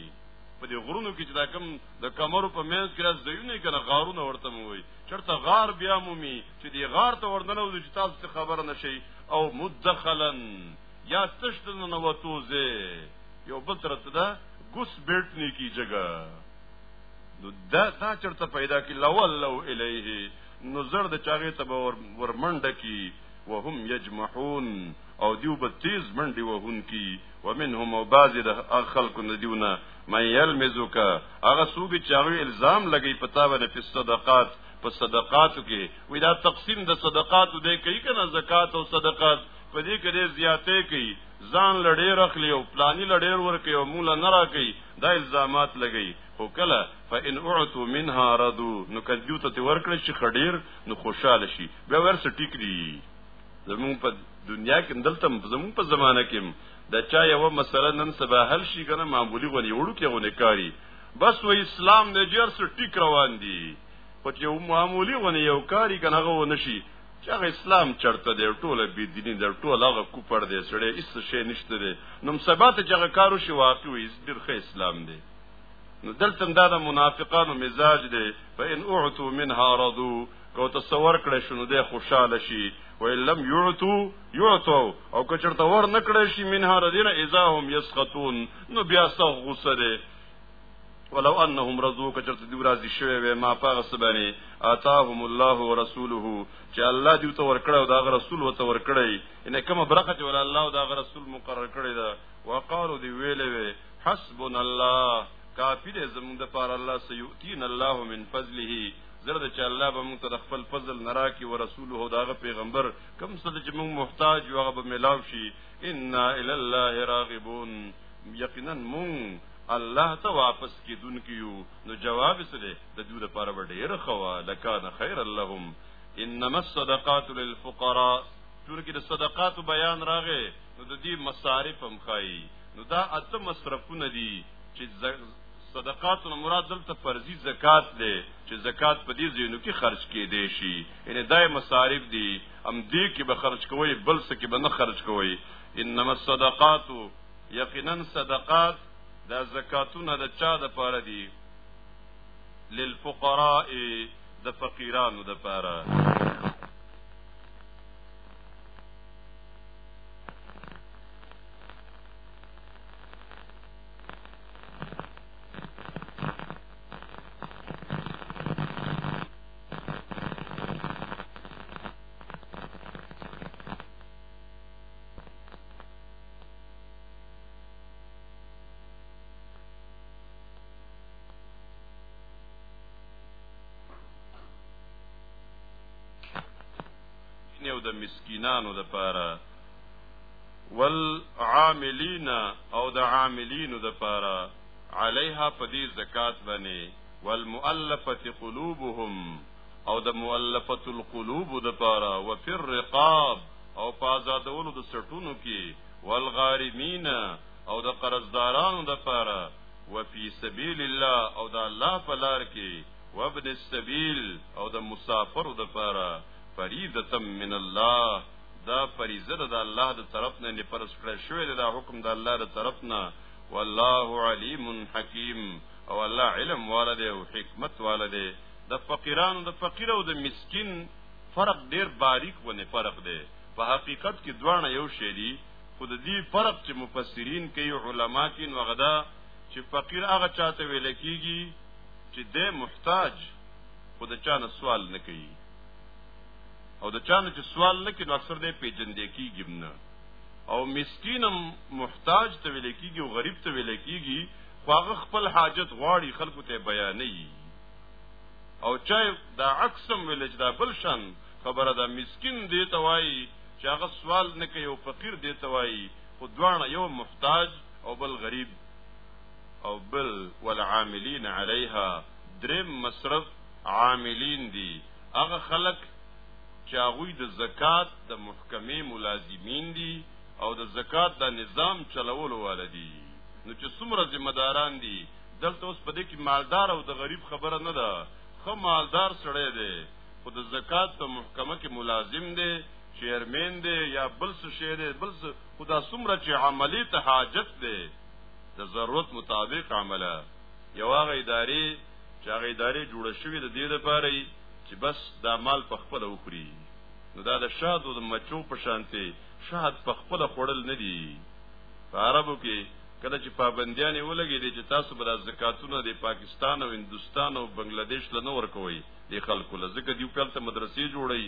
په دې غرونو کې چې دا کم د کمرو په منځ کې راځي دیونه کنه غارونه ورته موي چرته غار بیا مومي چې دې غار ته ورننه او چې تاسو څه خبر نشي او مدخلن یا تشتن نو توزه یو بل ترته دا ګوس بیلټ نه کی جګه نو دا دا چرته پیدا کی لولو الیه نو زړه د چاغې ته ور ورمنډه کی وهم یجمحون او دیو به تیز منډي وهون کی ومنهم او بعض د خلق ندیونه من یلمزک هغه سوګي چاغوی الزام لګی پتا باندې په صدقات په صدقاتو کې وې دا تقسیم د صدقاتو دی کوي کنه زکات او صدقات په دې کې زیاتې کوي ځان لډیر اخلي او پلاني لډیر ورکي او مولا نه راکي دا الزامات لګي خو کله فإن اعتوا منها ردو نو کدیو ته ورکړي چې خډیر نو خوشاله شي بیا ورس ټیک دي زمون په دنیا کې دلته زمون په زمانه کې د چا یو مسله نن سبا حل شي کنه معمولی غونې وړو کې غونې کاری بس و اسلام د جرس ټیک روان دي خو چې معمولی غونې یو کاری کنه غو نشي چې هغه اسلام چرته دی ټوله بی دینی دی ټوله هغه کوپر دی سړی هیڅ شی نشته دی نو سبا ته چې هغه کارو شي واقع وي ډېر ښه اسلام دی نو دلته دا د منافقانو مزاج دی فإن أعتوا منها رضوا کو تصور کړی شنو دی خوشاله شي وإن لم يعتوا يعتوا او که چرته ور نکړی شي منها رضینا اذا هم يسخطون نو بیا سخ غوسه دی ولو انهم رضوا کچرت دی راضی شوی وې ما پاغه سبانی اتاهم الله ورسوله چې الله دی ته ورکړ او دا رسول وته ورکړی ان کومه برخه چې ول الله او دا رسول مقرر کړی دا وقالو دی ویلې وې حسبنا الله کافی دې زموږ د پاره الله سيؤتين الله من فضله زرد چې الله به موږ ته خپل فضل نرا کی او رسول هو داغه پیغمبر کم څه چې موږ محتاج یو هغه به ملاو شي ان الى الله راغبون یقینا موږ الله ته واپس کیدونکي یو نو جواب سره د دوی لپاره ډېر خوا لکان خیر لهم انما الصدقات للفقراء چونکه د صدقات بیان راغې نو د دې مصارف هم خای نو دا اته مصرفونه دي چې صدقات نو مراد دلته فرضي زکات دی چې زکات په دې ځینو کې خرج کې دی شي یعنی دای مصارف دي ام دې کې به خرج کوي بل څه کې به نه خرج کوي انما الصدقات یقینا صدقات دا زکاتونه د چا د پاره دي للفقراء د فقیرانو د پاره او د مسکینانو د پاره والعاملین او د عاملینو د پاره علیها پدی زکات باندې والمؤلفه قلوبهم او د مؤلفه القلوب د پاره او فی الرقاب او په آزادولو د سټونو کې والغارمین او د قرضدارانو د پاره او فی سبیل الله او د الله په لار کې وابن السبیل او د مسافر د پاره فریضه من الله دا فریضه د الله د طرف نه لپرس کړی شوی دا حکم د الله د طرف نه والله علیم حکیم او الله علم والده او حکمت والده د فقیرانو د فقیر او د مسکین فرق ډیر باریک ونه فرق دی په حقیقت کې دواړه یو شی دي خو د دې فرق چې مفسرین کوي علما کې نو غدا چې فقیر هغه چاته ویل کیږي چې د محتاج خو د چانه سوال نه کوي او د چانه چې سوال نه کوي نو اکثر دې پیجندې کیږي نه او مسکینم محتاج ته ویل کیږي او غریب ته ویل کیږي خو هغه خپل حاجت غواړي خلکو ته بیانوي او چا دا عکسم ویل چې دا بل شان خبره ده مسكين دی ته وایي چې هغه سوال نه کوي او فقیر دی ته وایي خو دواړه یو محتاج او بل غریب او بل والعاملین علیها دریم مصرف عاملین دي هغه خلک چې هغه د زکات د محکمې ملازمین دي او د زکات د نظام چلولو والدي نو چې څومره ذمہ داران دي دلته اوس په دې کې مالدار او د غریب خبره نه ده خو مالدار سړی دی خو د زکات په محکمه کې ملازم دی چیرمن دی یا بل څه شی دی بل څه خدا څومره چې عملی ته حاجت دی د ضرورت مطابق عمله یو هغه ادارې چې هغه ادارې جوړ شوې د دې لپاره چې بس دا مال په خپل وخوري نو دا د شادو د مچو په شانته شاد په خپل خوړل نه دی په عربو کې کله چې پابندیانې ولګې دي چې تاسو به زکاتونه د پاکستان او هندستان او بنگلاديش له نور کوي د خلکو له ځکه دیو کله مدرسې جوړي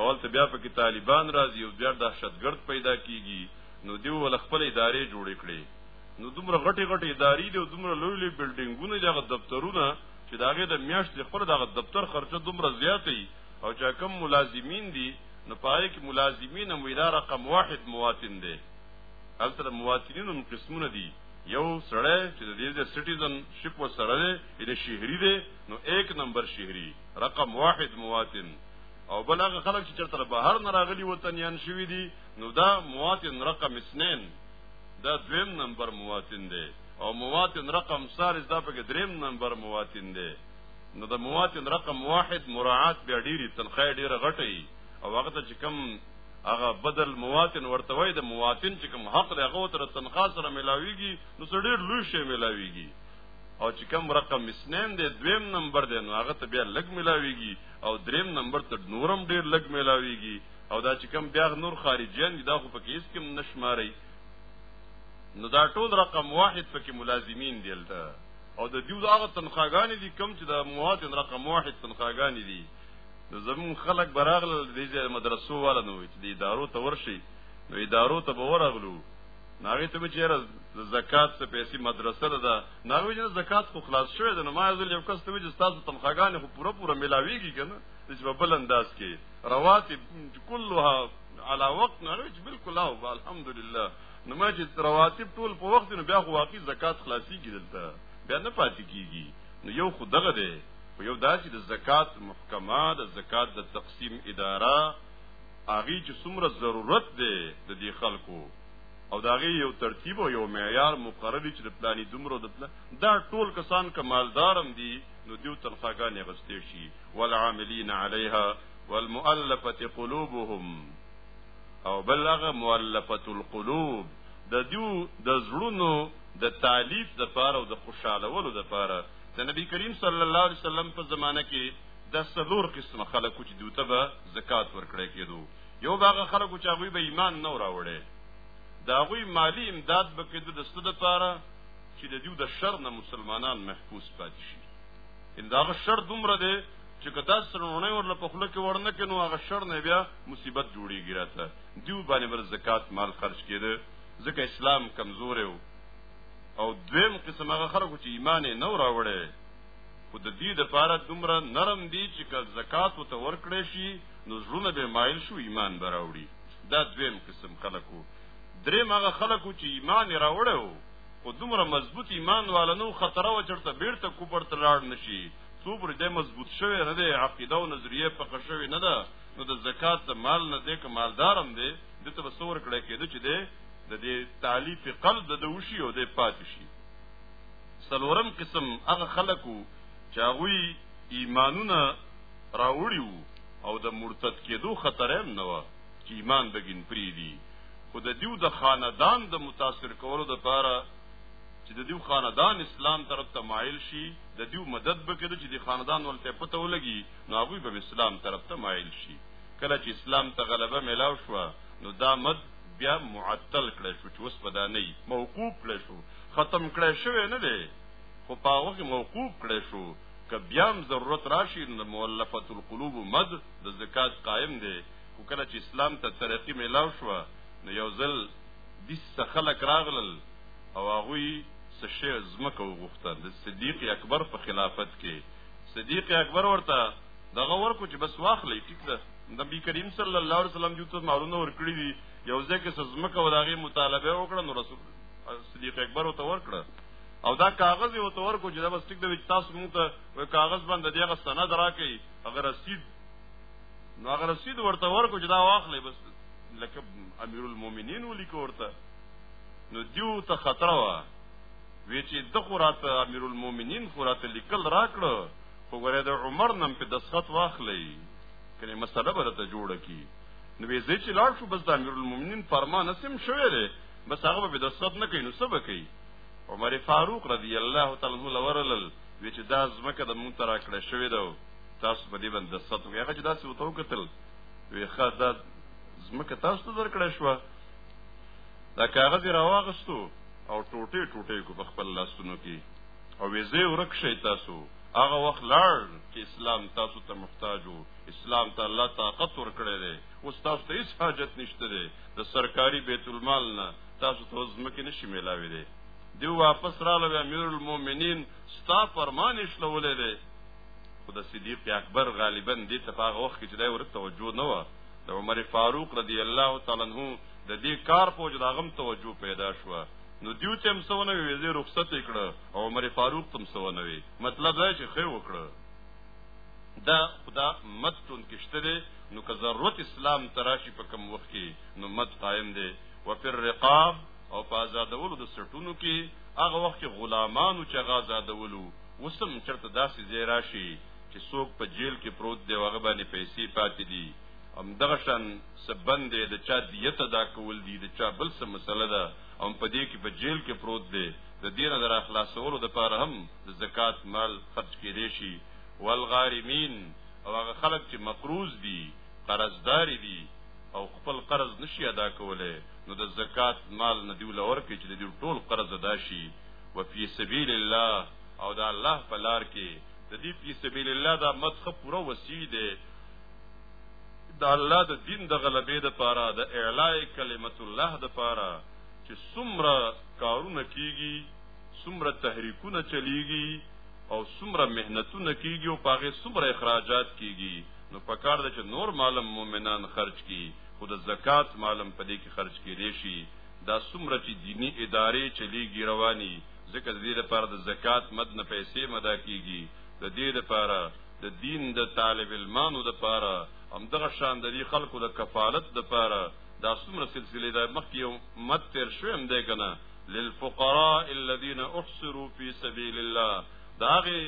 اول ته بیا پکې طالبان راځي او بیا دهشتګرد پیدا کیږي نو دیو ول خپل ادارې جوړ کړي نو دومره غټي غټي ادارې دي او دومره لوی لوی بلډینګونه دغه دفترونه چې داغه د میاشت خپل دغه دفتر خرچه دومره زیاتې او چا کم ملازمین دي نو پاره کې ملازمین هم اداره رقم واحد مواطن دي هلته د مواطنینو هم قسمونه دي یو سړی چې د دې سټیزن شپ وسره دی د شهري دی نو 1 نمبر شهري رقم 1 مواطن او بل هغه خلک چې چرته بهر نه راغلي وطنیان شوي دي نو دا مواطن رقم 2 دا دویم نمبر مواطن دی او مواطن رقم سارس دا په دریم نمبر مواطن دی نو د مواطن رقم 1 مراعات بیا ډیری تنخواه ډیره غټي او هغه چې کم هغه بدل مواطن ورته وای د مواطن چې کوم حق دی هغه تر تنخوا سره ملاويږي نو څه ډیر لوی شی ملاويږي او چې کوم رقم اسنین دی دویم نمبر دی نو هغه ته بیا لګ ملاويږي او دریم نمبر ته نورم ډیر لګ ملاويږي او دا چې کوم بیا نور خارجيان دا خو پکې هیڅ کوم نشماري نو دا ټول رقم واحد پکې ملازمین دی او د دیو هغه تنخواګانې دي کم چې د مواطن رقم واحد تنخواګانې دي نو زمون خلک براغله د دې مدرسو والا نو چې د ادارو ته ورشي نو ادارو ته به ورغلو ناوی ته به چیرې د زکات څخه پیسې مدرسه ده ناوی چې زکات خو خلاص شوی ده نو ما ځل یو کس ته وی چې تاسو تنخواګانې خو پوره پوره ملاویږي کنه چې په بل انداز کې رواتب كلها على وقت نه چې بالکل او الحمدلله نو ما چې رواتب ټول په وخت نو بیا خو واقعي زکات خلاصي کیدلته بیا نه پاتې کیږي نو یو خو دغه دی خو یو دا چې د زکات محکمه د زکات د تقسیم اداره هغه چې څومره ضرورت دی د دې خلکو او دا غي یو ترتیب او یو معیار مقرر چې د پلاني دومره د پلان دا ټول کسان کمالدارم دي نو دیو تنخواګانې غستې شي والعاملین علیها والمؤلفه قلوبهم او بلغه مؤلفه القلوب د دیو د زړونو د تعلیف د پاره او د خوشالولو د پاره د نبی کریم صلی الله علیه وسلم په زمانه کې د سلور قسم خلکو چې دوی ته به زکات ورکړی کېدو یو باغه خلکو چې هغوی به ایمان نه راوړی د هغوی مالی امداد به کېدو د څه دپاره چې د دوی د شر نه مسلمانان محفوظ پاتې شي ان د هغه شر دومره دی چې که تاسو سره ونه ورله په خوله کې ورنه کې نو هغه شر نه بیا مصیبت جوړیږي راته دیو باندې بر زکات مال خرج کېده ځکه اسلام کمزوری و او دویم قسم هغه خلکو چې ایمان یې نه راوړی خو د دې د پاره دومره نرم دي چې که زکات وته ورکړې شي نو زړونه به مایل شو ایمان به راوړي دا دویم قسم خلکو درې مغه خلکو چې ایمان یې راوړو خو دومره مضبوط ایمان والنو خطر و چرته بیرته کوپر ته لاړ نشي څوبر دې مضبوط شوی نه دی عقیده او نظریه پخه شوی نه ده نو د زکات مال نه دې کمالدارم دی دته وسور کړه کېده چې دې د دې تالیف قرض د دوشي او د پاتې شي سلورم قسم هغه خلکو چې هغه ایمانونه راوړي او د مرتد کېدو خطر هم نه و چې ایمان بګین پری دي خو د دیو د خاندان د متاثر کولو د پاره چې د دیو خاندان اسلام طرف ته مایل شي د دیو مدد وکړي چې د خاندان ولته پته ولګي نو هغه به اسلام طرف ته مایل شي کله چې اسلام ته غلبه ملاو شو نو دا مد بیا معطل کړی شو چې اوس به دا نه موقوف کړی شو ختم کړی شوی نه دی خو په هغه کې موقوف کړی شو که بیا هم ضرورت راشي نو د مولفه القلوب مد د زکات قائم دی خو کله چې اسلام ته ترقی میلاو شو نو یو ځل دیسه خلک راغلل او هغوی څه شی ځمکه وغوښته د صدیق اکبر په خلافت کې صدیق اکبر ورته دغه ورکو چې بس واخلې ټیک ده نبی کریم صلی الله علیه وسلم جو ته مالونه ورکړي دي یو ځکه سزمکه وداغي مطالبه وکړه نو رسول صدیق اکبر او تور کړه او دا کاغذ یو تور کو چې دا بس ټیک د وچ تاسو مونږ ته کاغذ باندې دغه سند راکې اگر رسید نو اگر رسید ورته ورکو چې دا واخلې بس لکه امیر المؤمنین ولیکو ورته نو دیو ته خطر وا وی چې د قرات امیر المؤمنین قرات لیکل راکړو خو غره د عمر نم په دسخط واخلې کنه مسله برته جوړه کی نو به زه چې لاړ شو بس د امیر المؤمنین فرمان سم شوی دی بس هغه به د صد نه کوي نو څه به کوي عمر فاروق رضی الله تعالی عنہ لورلل وی چې دا زمکه د مون تر کړه شوی دی تاسو په دې باندې صد وی هغه چې داسې وته وکتل وی خا دا زمکه تاسو ته درکړه شو دا کاغذ راواغستو او ټوټه ټوټه کو په خپل لاسونو کې او وی زه ورک شي تاسو هغه وخت لاړ چې اسلام تاسو ته محتاج وو اسلام ته الله طاقت ورکړی دی اوس تاسو ته هیڅ حاجت نشته دی د سرکاري بیت المال نه تاسو ته ځمکه نشي میلاوي دی دی واپس رااله امیر المؤمنین ستا فرمان شلولې دی خو د صدیق اکبر غالبا دې ته هغه وخت کې چې دا ورته توجه نه و د عمر فاروق رضی الله تعالی عنہ د دې کار په وجه دا غم توجه پیدا شوه نو دیو ته هم سونه وی زه رخصت کړه او عمر فاروق تم سونه وی مطلب دا چې خې وکړه دا خدا مت تون کشته دی نو که ضرورت اسلام تراشی په کم وخت کې نو مت قائم دی وفر رقاب او په آزادولو د سټونو کې هغه وخت کې غلامانو چې هغه آزادولو وسم چرته داسې ځای راشي چې څوک په جیل کې پروت دی هغه باندې پیسې پاتې دي هم دغه شان سبند دی د چا دیت ادا کول دی د چا بل څه مسله ده هم په دې کې په جیل کې پروت دی د دې نه در خلاصولو د پاره هم د زکات مال خرج کړي شي والغارمین او هغه خلک چې مقروض دي قرضدار دي او خپل قرض نشي ادا کولای نو د زکات مال نه دی لور کې چې د ټول قرض ادا شي وفي سبيل الله او د الله په لار کې د دې په سبيل الله دا مدخ پوره وسیله د الله د دین د غلبې د پاره د اعلای کلمت الله د پاره چې څومره کارونه کیږي څومره تحریکونه چلیږي او څومره مهنتونه کیږي او پاغه څومره اخراجات کیږي نو پکار ده چې نور مالم مؤمنان خرج کی خو د زکات مالم په دې کې خرج کړي شي دا څومره چې دینی ادارې چلیږي رواني ځکه د دې لپاره د زکات مد نه پیسې مدا کیږي د دې لپاره د دین د طالب علمانو د پاره هم دغه شان د دې خلکو د کفالت د پاره دا څومره سلسله ده مخکې یو مت تیر شوی هم دی کنه للفقراء الذين احصروا في سبيل الله داغه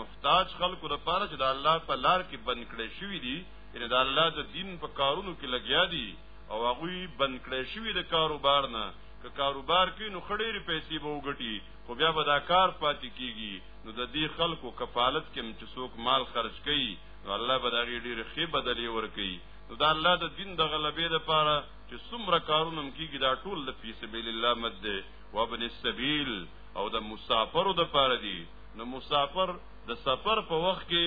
محتاج خلکو د پاره چې د الله په لار کې بند کړي شوی دي ان د الله د دین په کارونو کې لګیا دي او هغه بند کړي شوی د کاروبار نه که کاروبار کې نو خړې پیسې به وګټي خو بیا به دا کار پاتې کیږي نو د دې خلکو کفالت کې چې څوک مال خرج کوي نو الله به دا غي ډېر ښه بدلی ورکړي نو دا الله د دین د غلبې لپاره چې څومره کارونه کیږي دا ټول د فی سبیل الله مد ده او ابن السبیل او د مسافرو د لپاره دي نو مسافر د سفر په وخت کې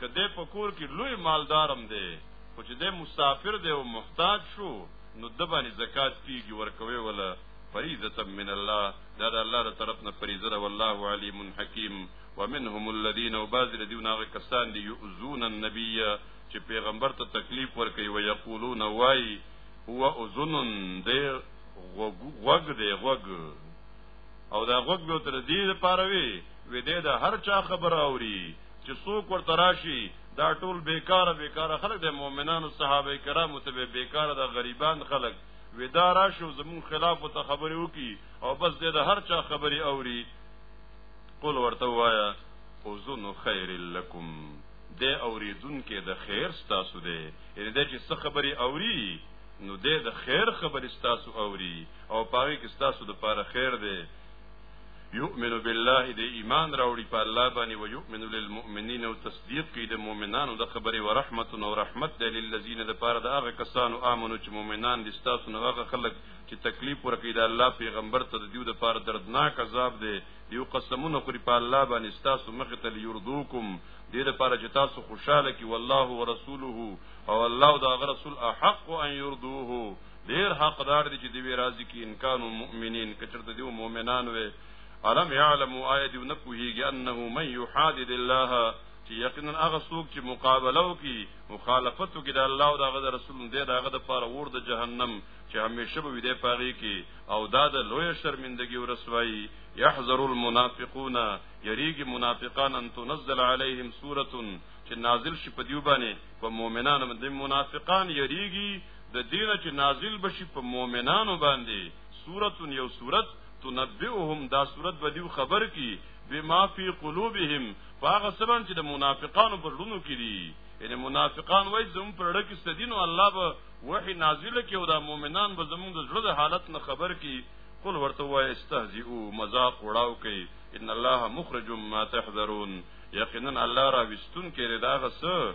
کده په کور کې لوی مالدارم دی خو چې د مسافر دی او محتاج شو نو د باندې زکات کیږي ورکوي ولا فریضه من الله دا د الله تر طرف نه فریضه ده والله علیم حکیم ومنهم الذين وبعض الذين هغه کسان دي يؤذون النبي چې پیغمبر ته تکلیف ورکوي او یقولون وای هو اذن دی غوګ دی غوګ او دا غوګ به تر دې لپاره وي وې دې دا هر چا خبره اوري چې څوک ورته راشي دا ټول بیکاره بیکاره خلک د مؤمنانو صحابه کرامو ته بیکاره د غریبان خلک ودا راشو زمون خلاف ته خبرې وکي او بس دې د هر چا خبرې اوري قول ورته وایا اذن خیر لکم دې اوریدونکو د خیر ستاسو دی یعنی دې چې څه خبرې اوري نو دې د خیر خبرې ستاسو اوري او پاره کې ستاسو د پاره خیر دی یؤمن بالله د ایمان راوړي په الله باندې او یؤمن للمؤمنین او تصدیق کوي د مؤمنانو د خبرې او رحمت او رحمت د للذین د پاره د هغه کسانو امنو چې مؤمنان دي تاسو نه هغه خلک چې تکلیف ورکړي د الله پیغمبر ته د دیو د پاره دردناک عذاب دی دیو قسمونه خوري په الله باندې تاسو مخ ته یردوکم دې د پاره چې تاسو خوشاله کی والله ورسوله او الله او د رسول احق ان یردوه ډیر حقدار دي چې دی راضي کې انکان مؤمنین کچرته دی مؤمنان وي علم يعلم آیت نه کوهیږي انه من يحادد الله چې یقینا هغه څوک چې مقابله وکي مخالفت وکي د الله او د رسول دی دا هغه د پاره ور د جهنم چې همیشه به دې پاږي کې او دا د لوی شرمندګي او رسوایی يحذر المنافقون یریږي منافقان ان تنزل عليهم سوره چې نازل شي په دیو باندې په مؤمنانو باندې منافقان یریږي د دینه چې نازل بشي په مؤمنانو باندې سورۃ یو سورۃ تنبئهم دا سورۃ به دیو خبر کی بما فی قلوبهم فاغه سبن چې د منافقانو پر لونو کې دي یعنی منافقان وای زمون پر لړ کې ستدین او الله به وحی نازل کې او دا مؤمنان به زمون د زړه د حالت نه خبر کی قل ورته وای استهزئو مذاق وړاو کوي ان الله مخرج ما تحذرون یقینا الله را وستون کې دا غسه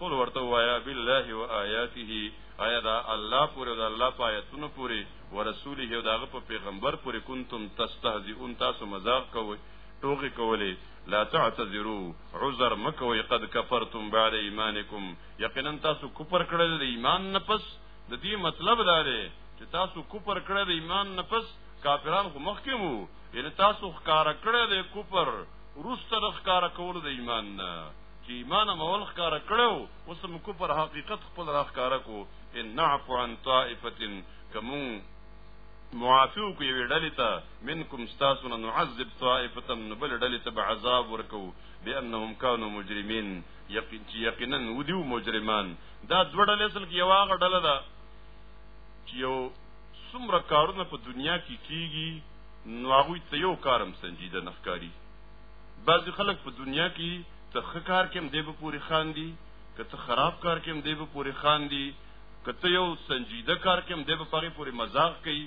قل ورته وایا بالله و آیاته آیا دا الله پورې او دا الله په آیتونو پورې ورسوله او داغه په پیغمبر پورې کنتم تستهزئون تاسو مذاق کوئ ټوغې کولې لا تعتذروا عذر مکوئ قد کفرتم بعد ایمانکم یقینا تاسو کفر کړل د ایمان نه پس د دې مطلب دا دی چې تاسو کفر کړل د ایمان نه پس کافران خو مخکې وو یعنی تاسو ښکارا کړل د کفر روسته ښکارا کول د ایمان نه چې ایمان مول ښکارا کړو اوس موږ کو پر حقیقت خپل را ښکارا کو ان نعفو عن طائفه کمو معافیو کو یو ډلې ته منکم تاسو نه نعذب طائفه من بل ډلې ته عذاب ورکو بانهم كانوا مجرمين یقین چې یقینا ودیو مجرمان دا دوه ډلې اصل کې یو هغه ډله ده چې یو څومره کارونه په دنیا کې کیږي نو هغه ته یو کارم سنجیده نخکاری بعضی خلک په دنیا کې ته ښه کار کې هم دی به پورې خاندي که ته خراب کار کې هم دی به پورې خاندي که ته یو سنجیده کار کې هم دی به پغې پورې مزاق کوي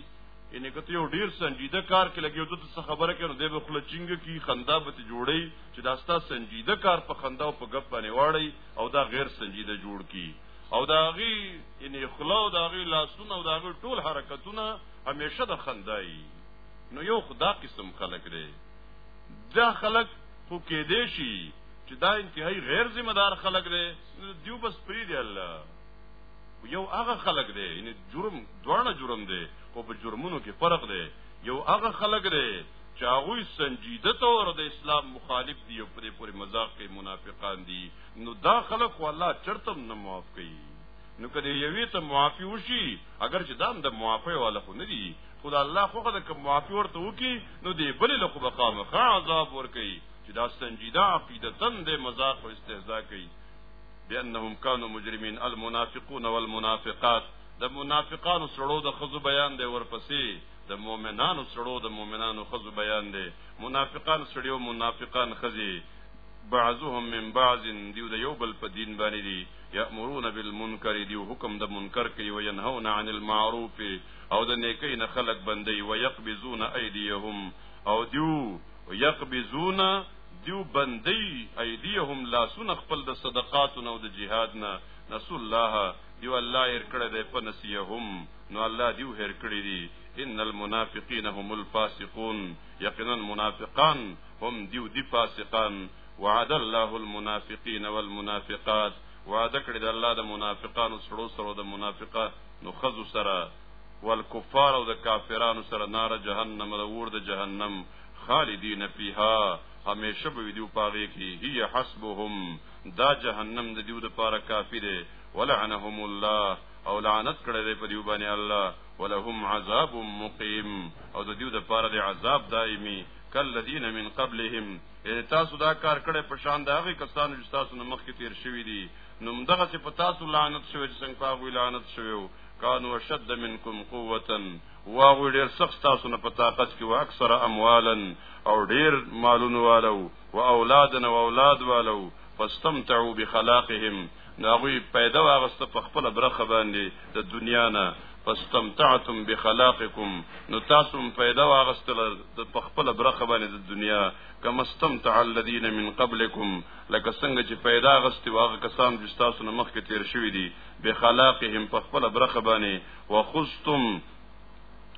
یعنی که ته یو ډیر سنجیده کار کې لګیو ته څه خبره کړو دی به خپل چنګ کی خندا به ته جوړی چې دا ستا سنجیده کار په خندا او په غپ باندې واړی او دا غیر سنجیده جوړ کی او دا غي یعنی خلا او دا غي لاسونه او دا غي ټول حرکتونه همیشه د خندای نو یو خدا قسم خلق دی دا خلک خو کې دې شي چې دا انتهایی غیر ذمہ دار خلک دی دیو بس پری دی الله یو هغه خلک دی یعنی جرم دوړنه جرم دی خو په جرمونو کې فرق دی یو هغه خلک دی چې هغه سنجیده تور د اسلام مخالف دی او پرې پورې مذاق کې منافقان دي نو دا خلک خو الله چرته نه معاف کوي نو کله یوې ته معافي وشي اگر چې دام د معافي والا خو نه دي خدا الله خو د کوم معافي ورته وکي نو دی بل له خو بقام خا عذاب ور کوي چې دا سنجیده عقیده تند مزاق او استهزاء کوي بانهم كانوا مجرمين المنافقون والمنافقات د منافقانو سړو د خزو بیان دی ورپسې د مؤمنانو سړو د مؤمنانو خزو بیان دی منافقان سړیو منافقان خزي بعضهم من بعض دیو د یو بل په دین باندې دي یامرون بالمنکر دیو حکم د منکر کوي او ينهون عن المعروف او د نیکی نه خلق بندي ويقبضون ايديهم او دیو یقبضون دیو بندي ايديهم لاسونه خپل د صدقات او د جهاد نه نسو الله دیو الله هر کړه د پنسيهم نو الله دیو هر کړی دي ان المنافقین هم الفاسقون یقینا منافقان هم دیو دی فاسقان وعد الله المنافقین والمنافقات وعده کړی د الله د منافقانو سره سره د منافقه نو خذو سره والکفار او د کافرانو سره نار جهنم د ور د جهنم خالدین فیها همیشه به دیو پاره کی هی حسبهم دا جهنم د دیو د پاره کافی دی ولعنهم الله او لعنت کړی دی په دیو باندې الله ولهم عذاب مقیم او د دیو د پاره د عذاب دایمی کلذین من قبلهم یعنی تاسو دا کار کړی په شان دا غي کسانو چې تاسو نه مخکې تیر شوی دي نو دغه چې په تاسو لعنت شوی چې څنګه په غوی لعنت شوی وو کانو شد منکم قوتا واغو ډیر سخت تاسو نه په طاقت کې و اکثر اموالا او ډیر مالونه والو او اولادن او اولاد والو فاستمتعوا بخلاقهم ناغوی پیدا واغسته په خپل برخه باندې د دنیا نه فاستمتعتم بخلاقکم نو تاسو هم پیدا واغستل په خپل برخه باندې د دنیا کما استمتع الذين من قبلکم لکه څنګه چې پیدا غستې واغه کسان چې تاسو نه مخکې تیر شوي دي به خلاقهم په خپل برخه باندې وخستم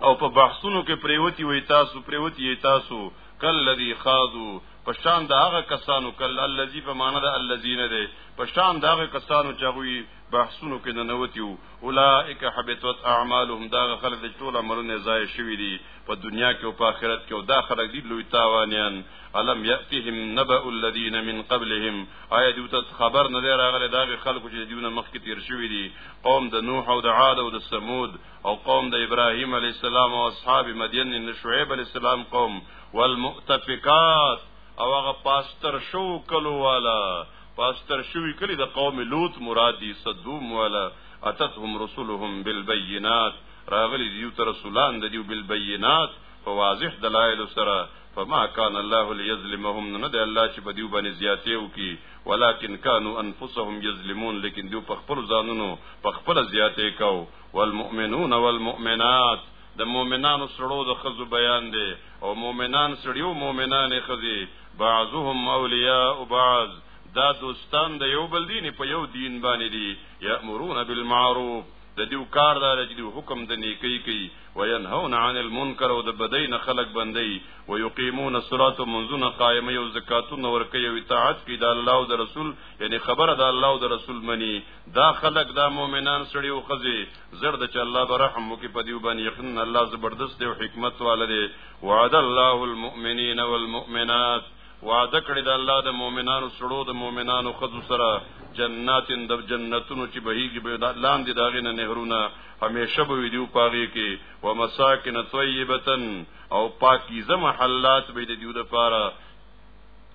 او په بحثونو کې پریوتی وي تاسو پریوتی یې تاسو کل الذي خاضو پشان د هغه کسانو کل الذي په معنا د الذين ده پشان د هغه کسانو چې غوي بحثونو کې نه نوتیو اولائک حبطت اعمالهم دا خلک د ټول عملونه ضایع شوی دي په دنیا کې او په آخرت کې او دا خلک دي لوی تاوانیان الم یاتهم نبأ الذین من قبلهم آیا دوی ته خبر نه دی راغلی دا غي خلکو چې دیونه مخکې تیر شوی دي قوم د نوح او د عاد او د ثمود او قوم د ابراهیم علی السلام او اصحاب مدین ان شعیب علی السلام قوم والمؤتفقات او هغه پاستر شو کلو والا پاستر شوی کلی د قوم لوط مراد دي صدوم والا اتتهم رسلهم بالبينات راغلی دیو تر رسولان د دیو بالبينات فواضح دلائل سره فما كان الله ليظلمهم نه ده الله چې په دیو باندې زیاتې وکي ولكن كانوا انفسهم يظلمون لیکن دیو په خپل ځانونو په خپل زیاتې کو والمؤمنون والمؤمنات د مؤمنانو سړو د خزو بیان دی او مؤمنان سړیو مؤمنان خزي بعضهم اولیاء بعض دا دوستان د یو بل دین په یو دین باندې دي یامرون بالمعروف د دیو کار دا چې دیو حکم د نیکی کوي وینهون عن المنکر او د بدی نه خلق بندي او یقیمون الصلاه منزون قائم یو زکاتون ور کوي او اطاعت کوي د الله او د رسول یعنی خبره د الله او د رسول مني دا خلق دا مؤمنان سړي او خزي زرد چې الله برحم وکي په دیو باندې یقین الله زبردست او حکمت والده وعد الله المؤمنین والمؤمنات وعده کړی د الله د مؤمنانو سړو د مؤمنانو خذو سره جناتن د جنتونو چې بهيږي به لاندې داغې نه نهرونه همیشه به ویدیو پاغي کې و مساکن طیبتن او پاکیزه محلات به د دیو د پاره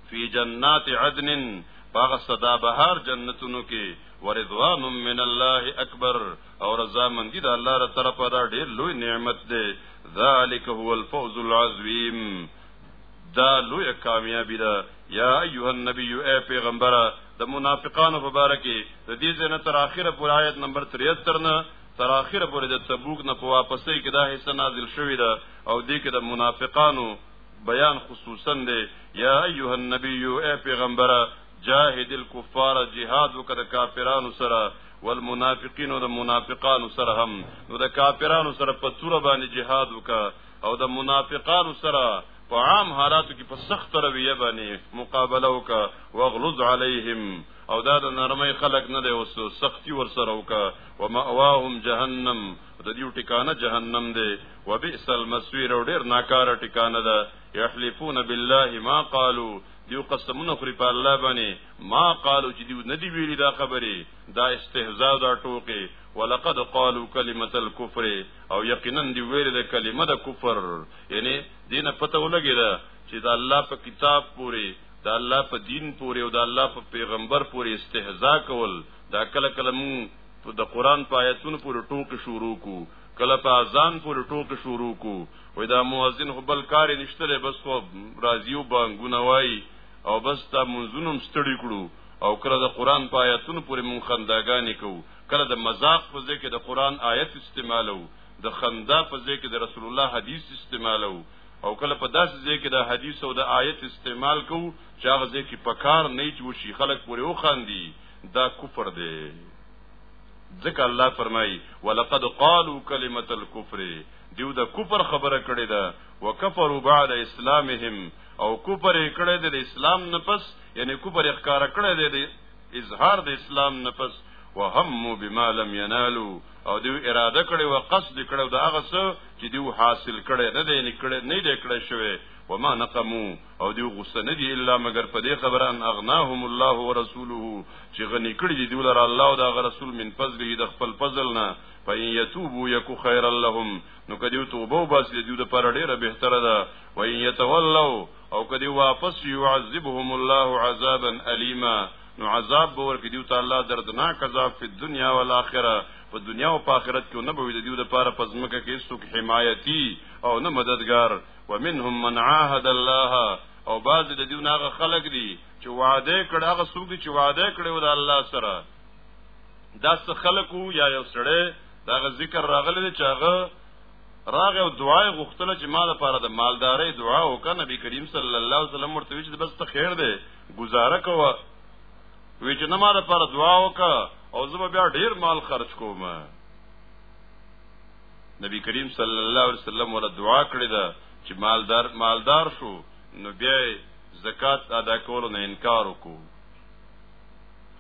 فی جنات عدن پاغه صدا بهار جنتونو کې ورضوان من الله اکبر او رضا مندی د الله تر طرفه دا ډیر لوی نعمت دی ذالک هو الفوز العظیم دا لوی کامیابی ده یا ایها النبی ای پیغمبره د منافقانو په باره کې د دې ځنه تر اخره پورې آیت نمبر 73 نه تر اخره پورې د تبوک نه په واپسې کې دا حصہ نازل شوې ده او دې کې د منافقانو بیان خصوصا دی یا ایها النبی ای پیغمبره جاهد الكفار جهاد وکړه کافرانو سره والمنافقین او د منافقانو سره هم نو د کافرانو سره په تور باندې جهاد وکړه او د منافقانو سره په عام حالاتو کې په سخت رویه باندې مقابله وکا واغلظ علیهم او دا د نرمۍ خلق نه دی اوس سختی ور سره وکا ومأواهم جهنم د دې ټکانه جهنم دی وبئس المسویر او ډیر ناکاره ټکانه ده یحلفون بالله ما قالوا دیو قسمونه خوري په الله باندې ما قالو چې دیو ندی ویلي دا خبره دا استهزاء دا ټوکې ولقد قالوا کلمه الكفر او یقینا دی ویل د کلمه د کفر یعنی دینه پته ولګی دا چې د الله په کتاب پوری د الله په دین پوری او د الله په پیغمبر پوری استهزاء کول دا کله کله مون د قران په آیتونو پورې ټوک شروع کو کله په اذان پورې ټوک شروع کو وای دا مؤذن خو بل کار نشته بس خو راضیو بانګونه وای او بس تا منځونم ستړي کړو او کله د قران په آیاتونو پورې مونږ خنداګانې کوو کله د مذاق په ځای کې د قران آیت استعمالو د خندا په ځای کې د رسول الله حدیث استعمالو او کله په داسې ځای کې د حدیث او د آیت استعمال کوو چې هغه ځای کې پکار نه چې وشي خلک پورې وخاندي دا کفر دی ځکه الله فرمایي ولقد قالوا کلمه الكفر دیو د کفر خبره کړې ده وکفروا بعد اسلامهم او کفر یې کړی د اسلام نه پس یعنی کفر اخکار کړی دی اظهار د اسلام نفس وهم بما لم ينالو او دیو اراده کړی او قصد کړی دا هغه څه چې دیو حاصل کړی نه دی نکړی نه دی کړی شوی وما نقمو او دیو غصه نه دی الا مگر په دې خبره ان اغناهم الله ورسوله چې غنی کړی دی دیو لره الله او دا رسول من فضله د خپل فضل نه فإن يتوبوا يكو خيرا لهم نو کدیو توبه وباس دیو د پر ډیره بهتره ده وإن يتولوا او کدی واپس يعذبهم الله عذابا الیما نو عذاب به ورکړي دیو ته الله دردناک عذاب په دنیا او آخرت په دنیا او په آخرت کې نه بوي دیو د پاره پزمکه کې څوک حمایتي او نه مددگار ومنهم من عاهد الله او بعض د دیو ناغه خلق دي چې وعده کړه هغه څوک چې وعده کړي ول الله سره دا څه خلقو یا یو سړی دا ذکر راغلی چې هغه راغه او دعا یې غوښتله چې ما لپاره د مالدارۍ دعا وکړه نبی کریم صلی الله علیه وسلم ورته ویل چې بس ته خیر دی گزاره کوه وی چې نه ما لپاره دعا وکړه او زه بیا ډیر مال خرج کوم نبی کریم صلی الله علیه وسلم ولا دعا کړې ده چې مالدار مالدار شو نو بیا زکات ادا کولو نه انکار وکړو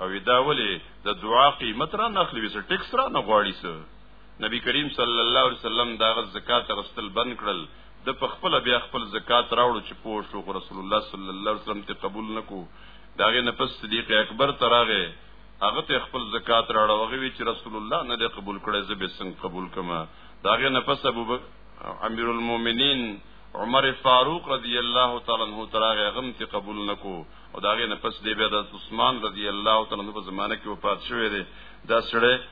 او دا ولې د دعا قیمت را نخلی وسه ټیکس را نه غواړي سه نبی کریم صلی الله علیه وسلم دا غ زکات غستل بند کړل د په خپل بیا خپل زکات راوړو چې پوه شو خو رسول الله صلی الله علیه وسلم ته قبول نکو داغه نه پس صدیق اکبر تراغه هغه ته خپل زکات راړو هغه وی چې رسول الله نه دی قبول کړي زه به څنګه قبول کما داغه نه پس ابو امیر المؤمنین عمر فاروق رضی الله تعالی عنہ تراغه غم ته قبول نکو او داغه نه پس دی بیا د عثمان رضی الله تعالی عنہ په زمانه کې وفات شوی دی دا سره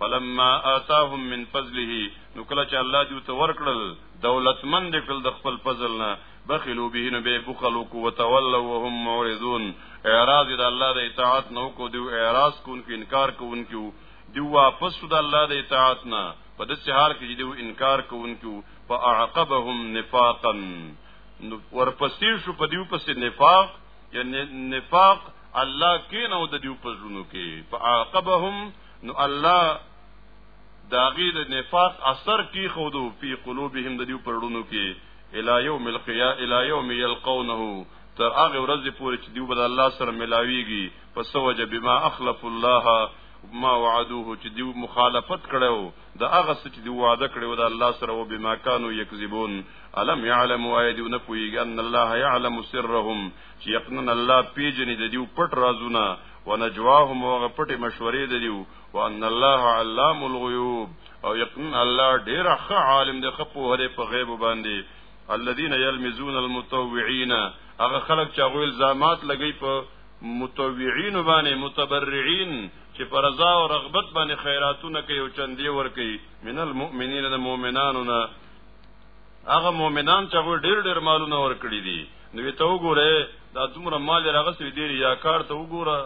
فلما آتاهم من فضله نو کله چې الله دې ته ورکړل دولتمن دې کړل د خپل فضل نه بخلو به نو به بخل کو وتولوا وهم معرضون اعراض د الله د اطاعت نو کو دی اعراض کو انکو انکار کو انکو دی واپس د الله د اطاعت نه په داسې حال کې دی انکار کو انکو فاعقبهم نفاقا نو ورپسې شو په دیو پسې نفاق یعنی نفاق الله کین او د دیو پزړونو کې فاعقبهم نو الله داغي د نفاق اثر کی خودو فی قلوبهم د دې پرړونو کې الى يوم القيا الى يوم يلقونه تر هغه ورځ پورې چې دیو بد الله سره ملاويږي پس وجه بما اخلف الله ما وعدوه چې دیو مخالفت کړو د هغه څه چې دیو وعده کړو د الله سره او بما كانوا يكذبون الم يعلموا ايدو نه پويږي ان الله يعلم سرهم چې یقینا الله پیجنې د دیو پټ رازونه ونجواهم وغه پټي مشورې د دیو وان الله علام الغیوب او یقین الله ډیر ښه عالم دی خپو هره په غیب باندې الذين يلمزون المتطوعين هغه خلک چې غویل زامات لګی په متطوعين باندې متبرعين چې پر رضا او رغبت باندې خیراتونه کوي او چندې ور کوي من المؤمنین د مؤمنانو نه هغه مؤمنان چې هغه ډیر ډیر مالونه ورکړي دي نو ته وګوره دا څومره مال راغسي دی یا کار ته وګوره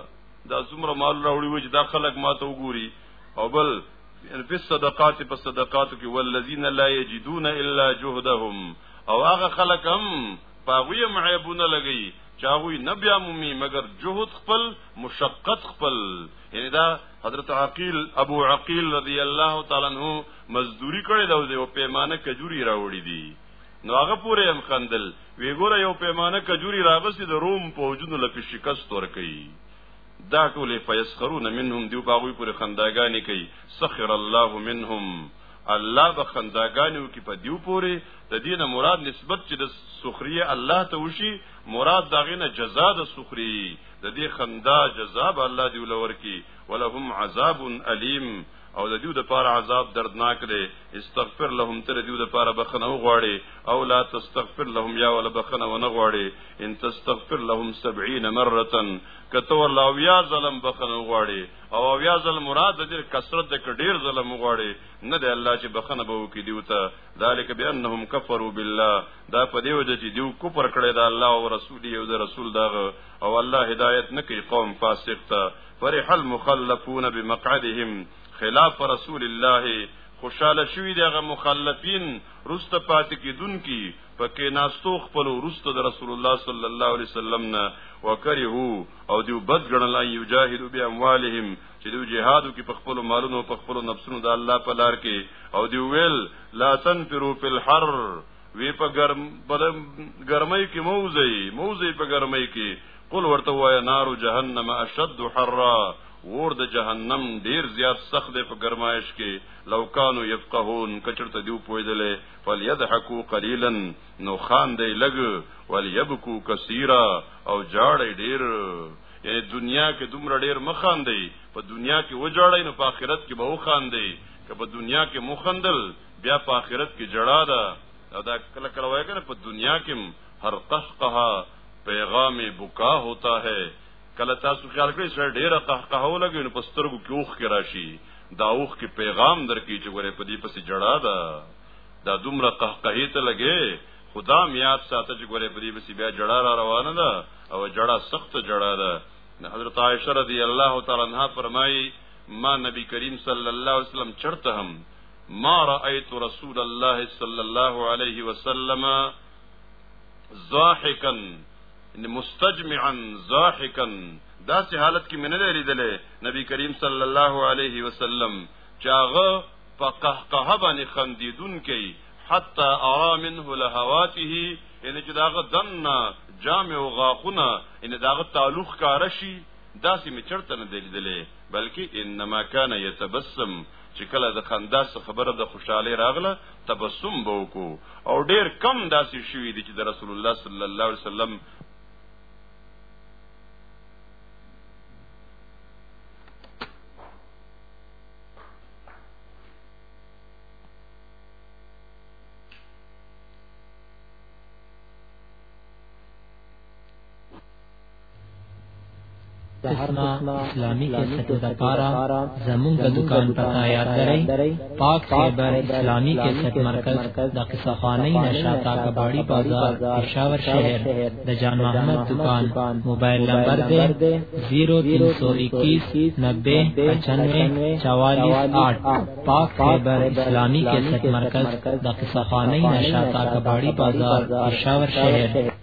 دا څومره مال راوړي وي چې دا خلک ما ته وګوري او بل ان فی الصدقات په صدقاتو کې والذین لا یجدون الا جهدهم او هغه خلک هم پاغوی معیبونه لګي چاغوی نه بیا مومي مگر جهد خپل مشقت خپل یعنی دا حضرت عقیل ابو عقیل رضی الله تعالی عنہ مزدوري کړې دا یو پیمانه کجوري راوړي دي نو هغه پورې هم خندل وی ګوره یو پیمانه کجوري راغسي د روم په وجودو لپاره شکست ور کوي دا ټول فیسخرون منهم دیو باغوی پورې خنداګانې کوي سخر الله منهم الله به خنداګانو کې په دیو پورې د دینه مراد نسبت چې د سخریه الله ته وشي مراد داغه نه جزا د سخری د دې خندا جزا به الله دی ولور کې ولهم عذاب الیم او د دیو د پاره عذاب دردناک دی استغفر لهم تر دیو د پاره بخنه وغواړي او لا تستغفر لهم یا ولا بخنه ونه غواړي ان تستغفر لهم 70 مره کته ولا ویا ظلم بخنه وغواړي او ویا ظلم مراد د کثرت د ډیر ظلم وغواړي نه دی الله چې بخنه به وکي دیو ته ذالک بانهم کفروا بالله دا په دیو چې دیو کوپر کړی دا الله او رسول یو د رسول دغه او الله هدایت نکي قوم فاسق ته فرح المخلفون بمقعدهم خلاف رسول الله خوشاله شوی دغه مخلفین رست پات کی دن کی پکې ناستو خپل رست د رسول الله صلی الله علیه وسلم نه وکره او دیو بد ګڼل یجاهد بی اموالهم چې دیو جهادو کې په خپل مالونو په خپل نفسونو د الله په لار کې او دیو ویل لا تنفروا فی الحر وی په ګرم په ګرمۍ کې موزي موزي په ګرمۍ کې قل ورته وای نار جهنم اشد حرا ور د جهنم ډیر زیات سخت دی په ګرمایش کې لو کانو یفقهون کچرته دیو پویدلې فلیضحکو قلیلا نو خان دی لګ ولیبکو کثیرا او جاړې ډیر یعنی دنیا کې دومره ډیر مخان دی په دنیا کې وجاړې نو په آخرت کې به وخان دی که په دنیا کې مخندل بیا په آخرت کې جړا ده او دا کله کله وایي کنه په دنیا کې هر قهقه پیغام بکا ہوتا ہے کله تاسو خیال کړئ چې ډیره قهقه ولګي نو په سترګو کې اوخ کې راشي دا اوخ کې پیغام درکې چې ګوره په دې پسې جړا ده دا دومره قهقه ته لګي خدا میاد ساته چې ګوره په دې پسې بیا جړا را روانه ده او جړا سخت جړا ده حضرت عائشہ رضی الله تعالی عنها فرمایي ما نبی کریم صلی الله علیه وسلم چرته هم ما رأيت رسول الله صلى الله عليه وسلم ضاحكا مستجمعا ضاحكا دا سه حالت کې منه لیدلې نبی کریم صلی الله علیه وسلم چاغه په قهقه باندې خندیدون کې حتا ارا منه لهواته ان چې داغه دنه جامع او غاخونه ان داغه تعلق کارشي داسې می چرته نه دلیدلې بلکې انما کان یتبسم چې کله د خندا څخه خبره د خوشاله راغله تبسم به وکړو او ډیر کم داسې شوي دي چې د رسول الله صلی الله علیه وسلم د هر اسلامي کیسټو لپاره زموږ د دکان پتا یاد درئ پاک خیبر اسلامي کیسټ مرکز د قصخانی نشاتا کباړی بازار پېښور شهر د جان محمد دکان موبایل نمبر دی 0321 90 95 448 پاک خیبر اسلامي کیسټ مرکز د قصخانی نشاتا کباړی بازار پېښور شهر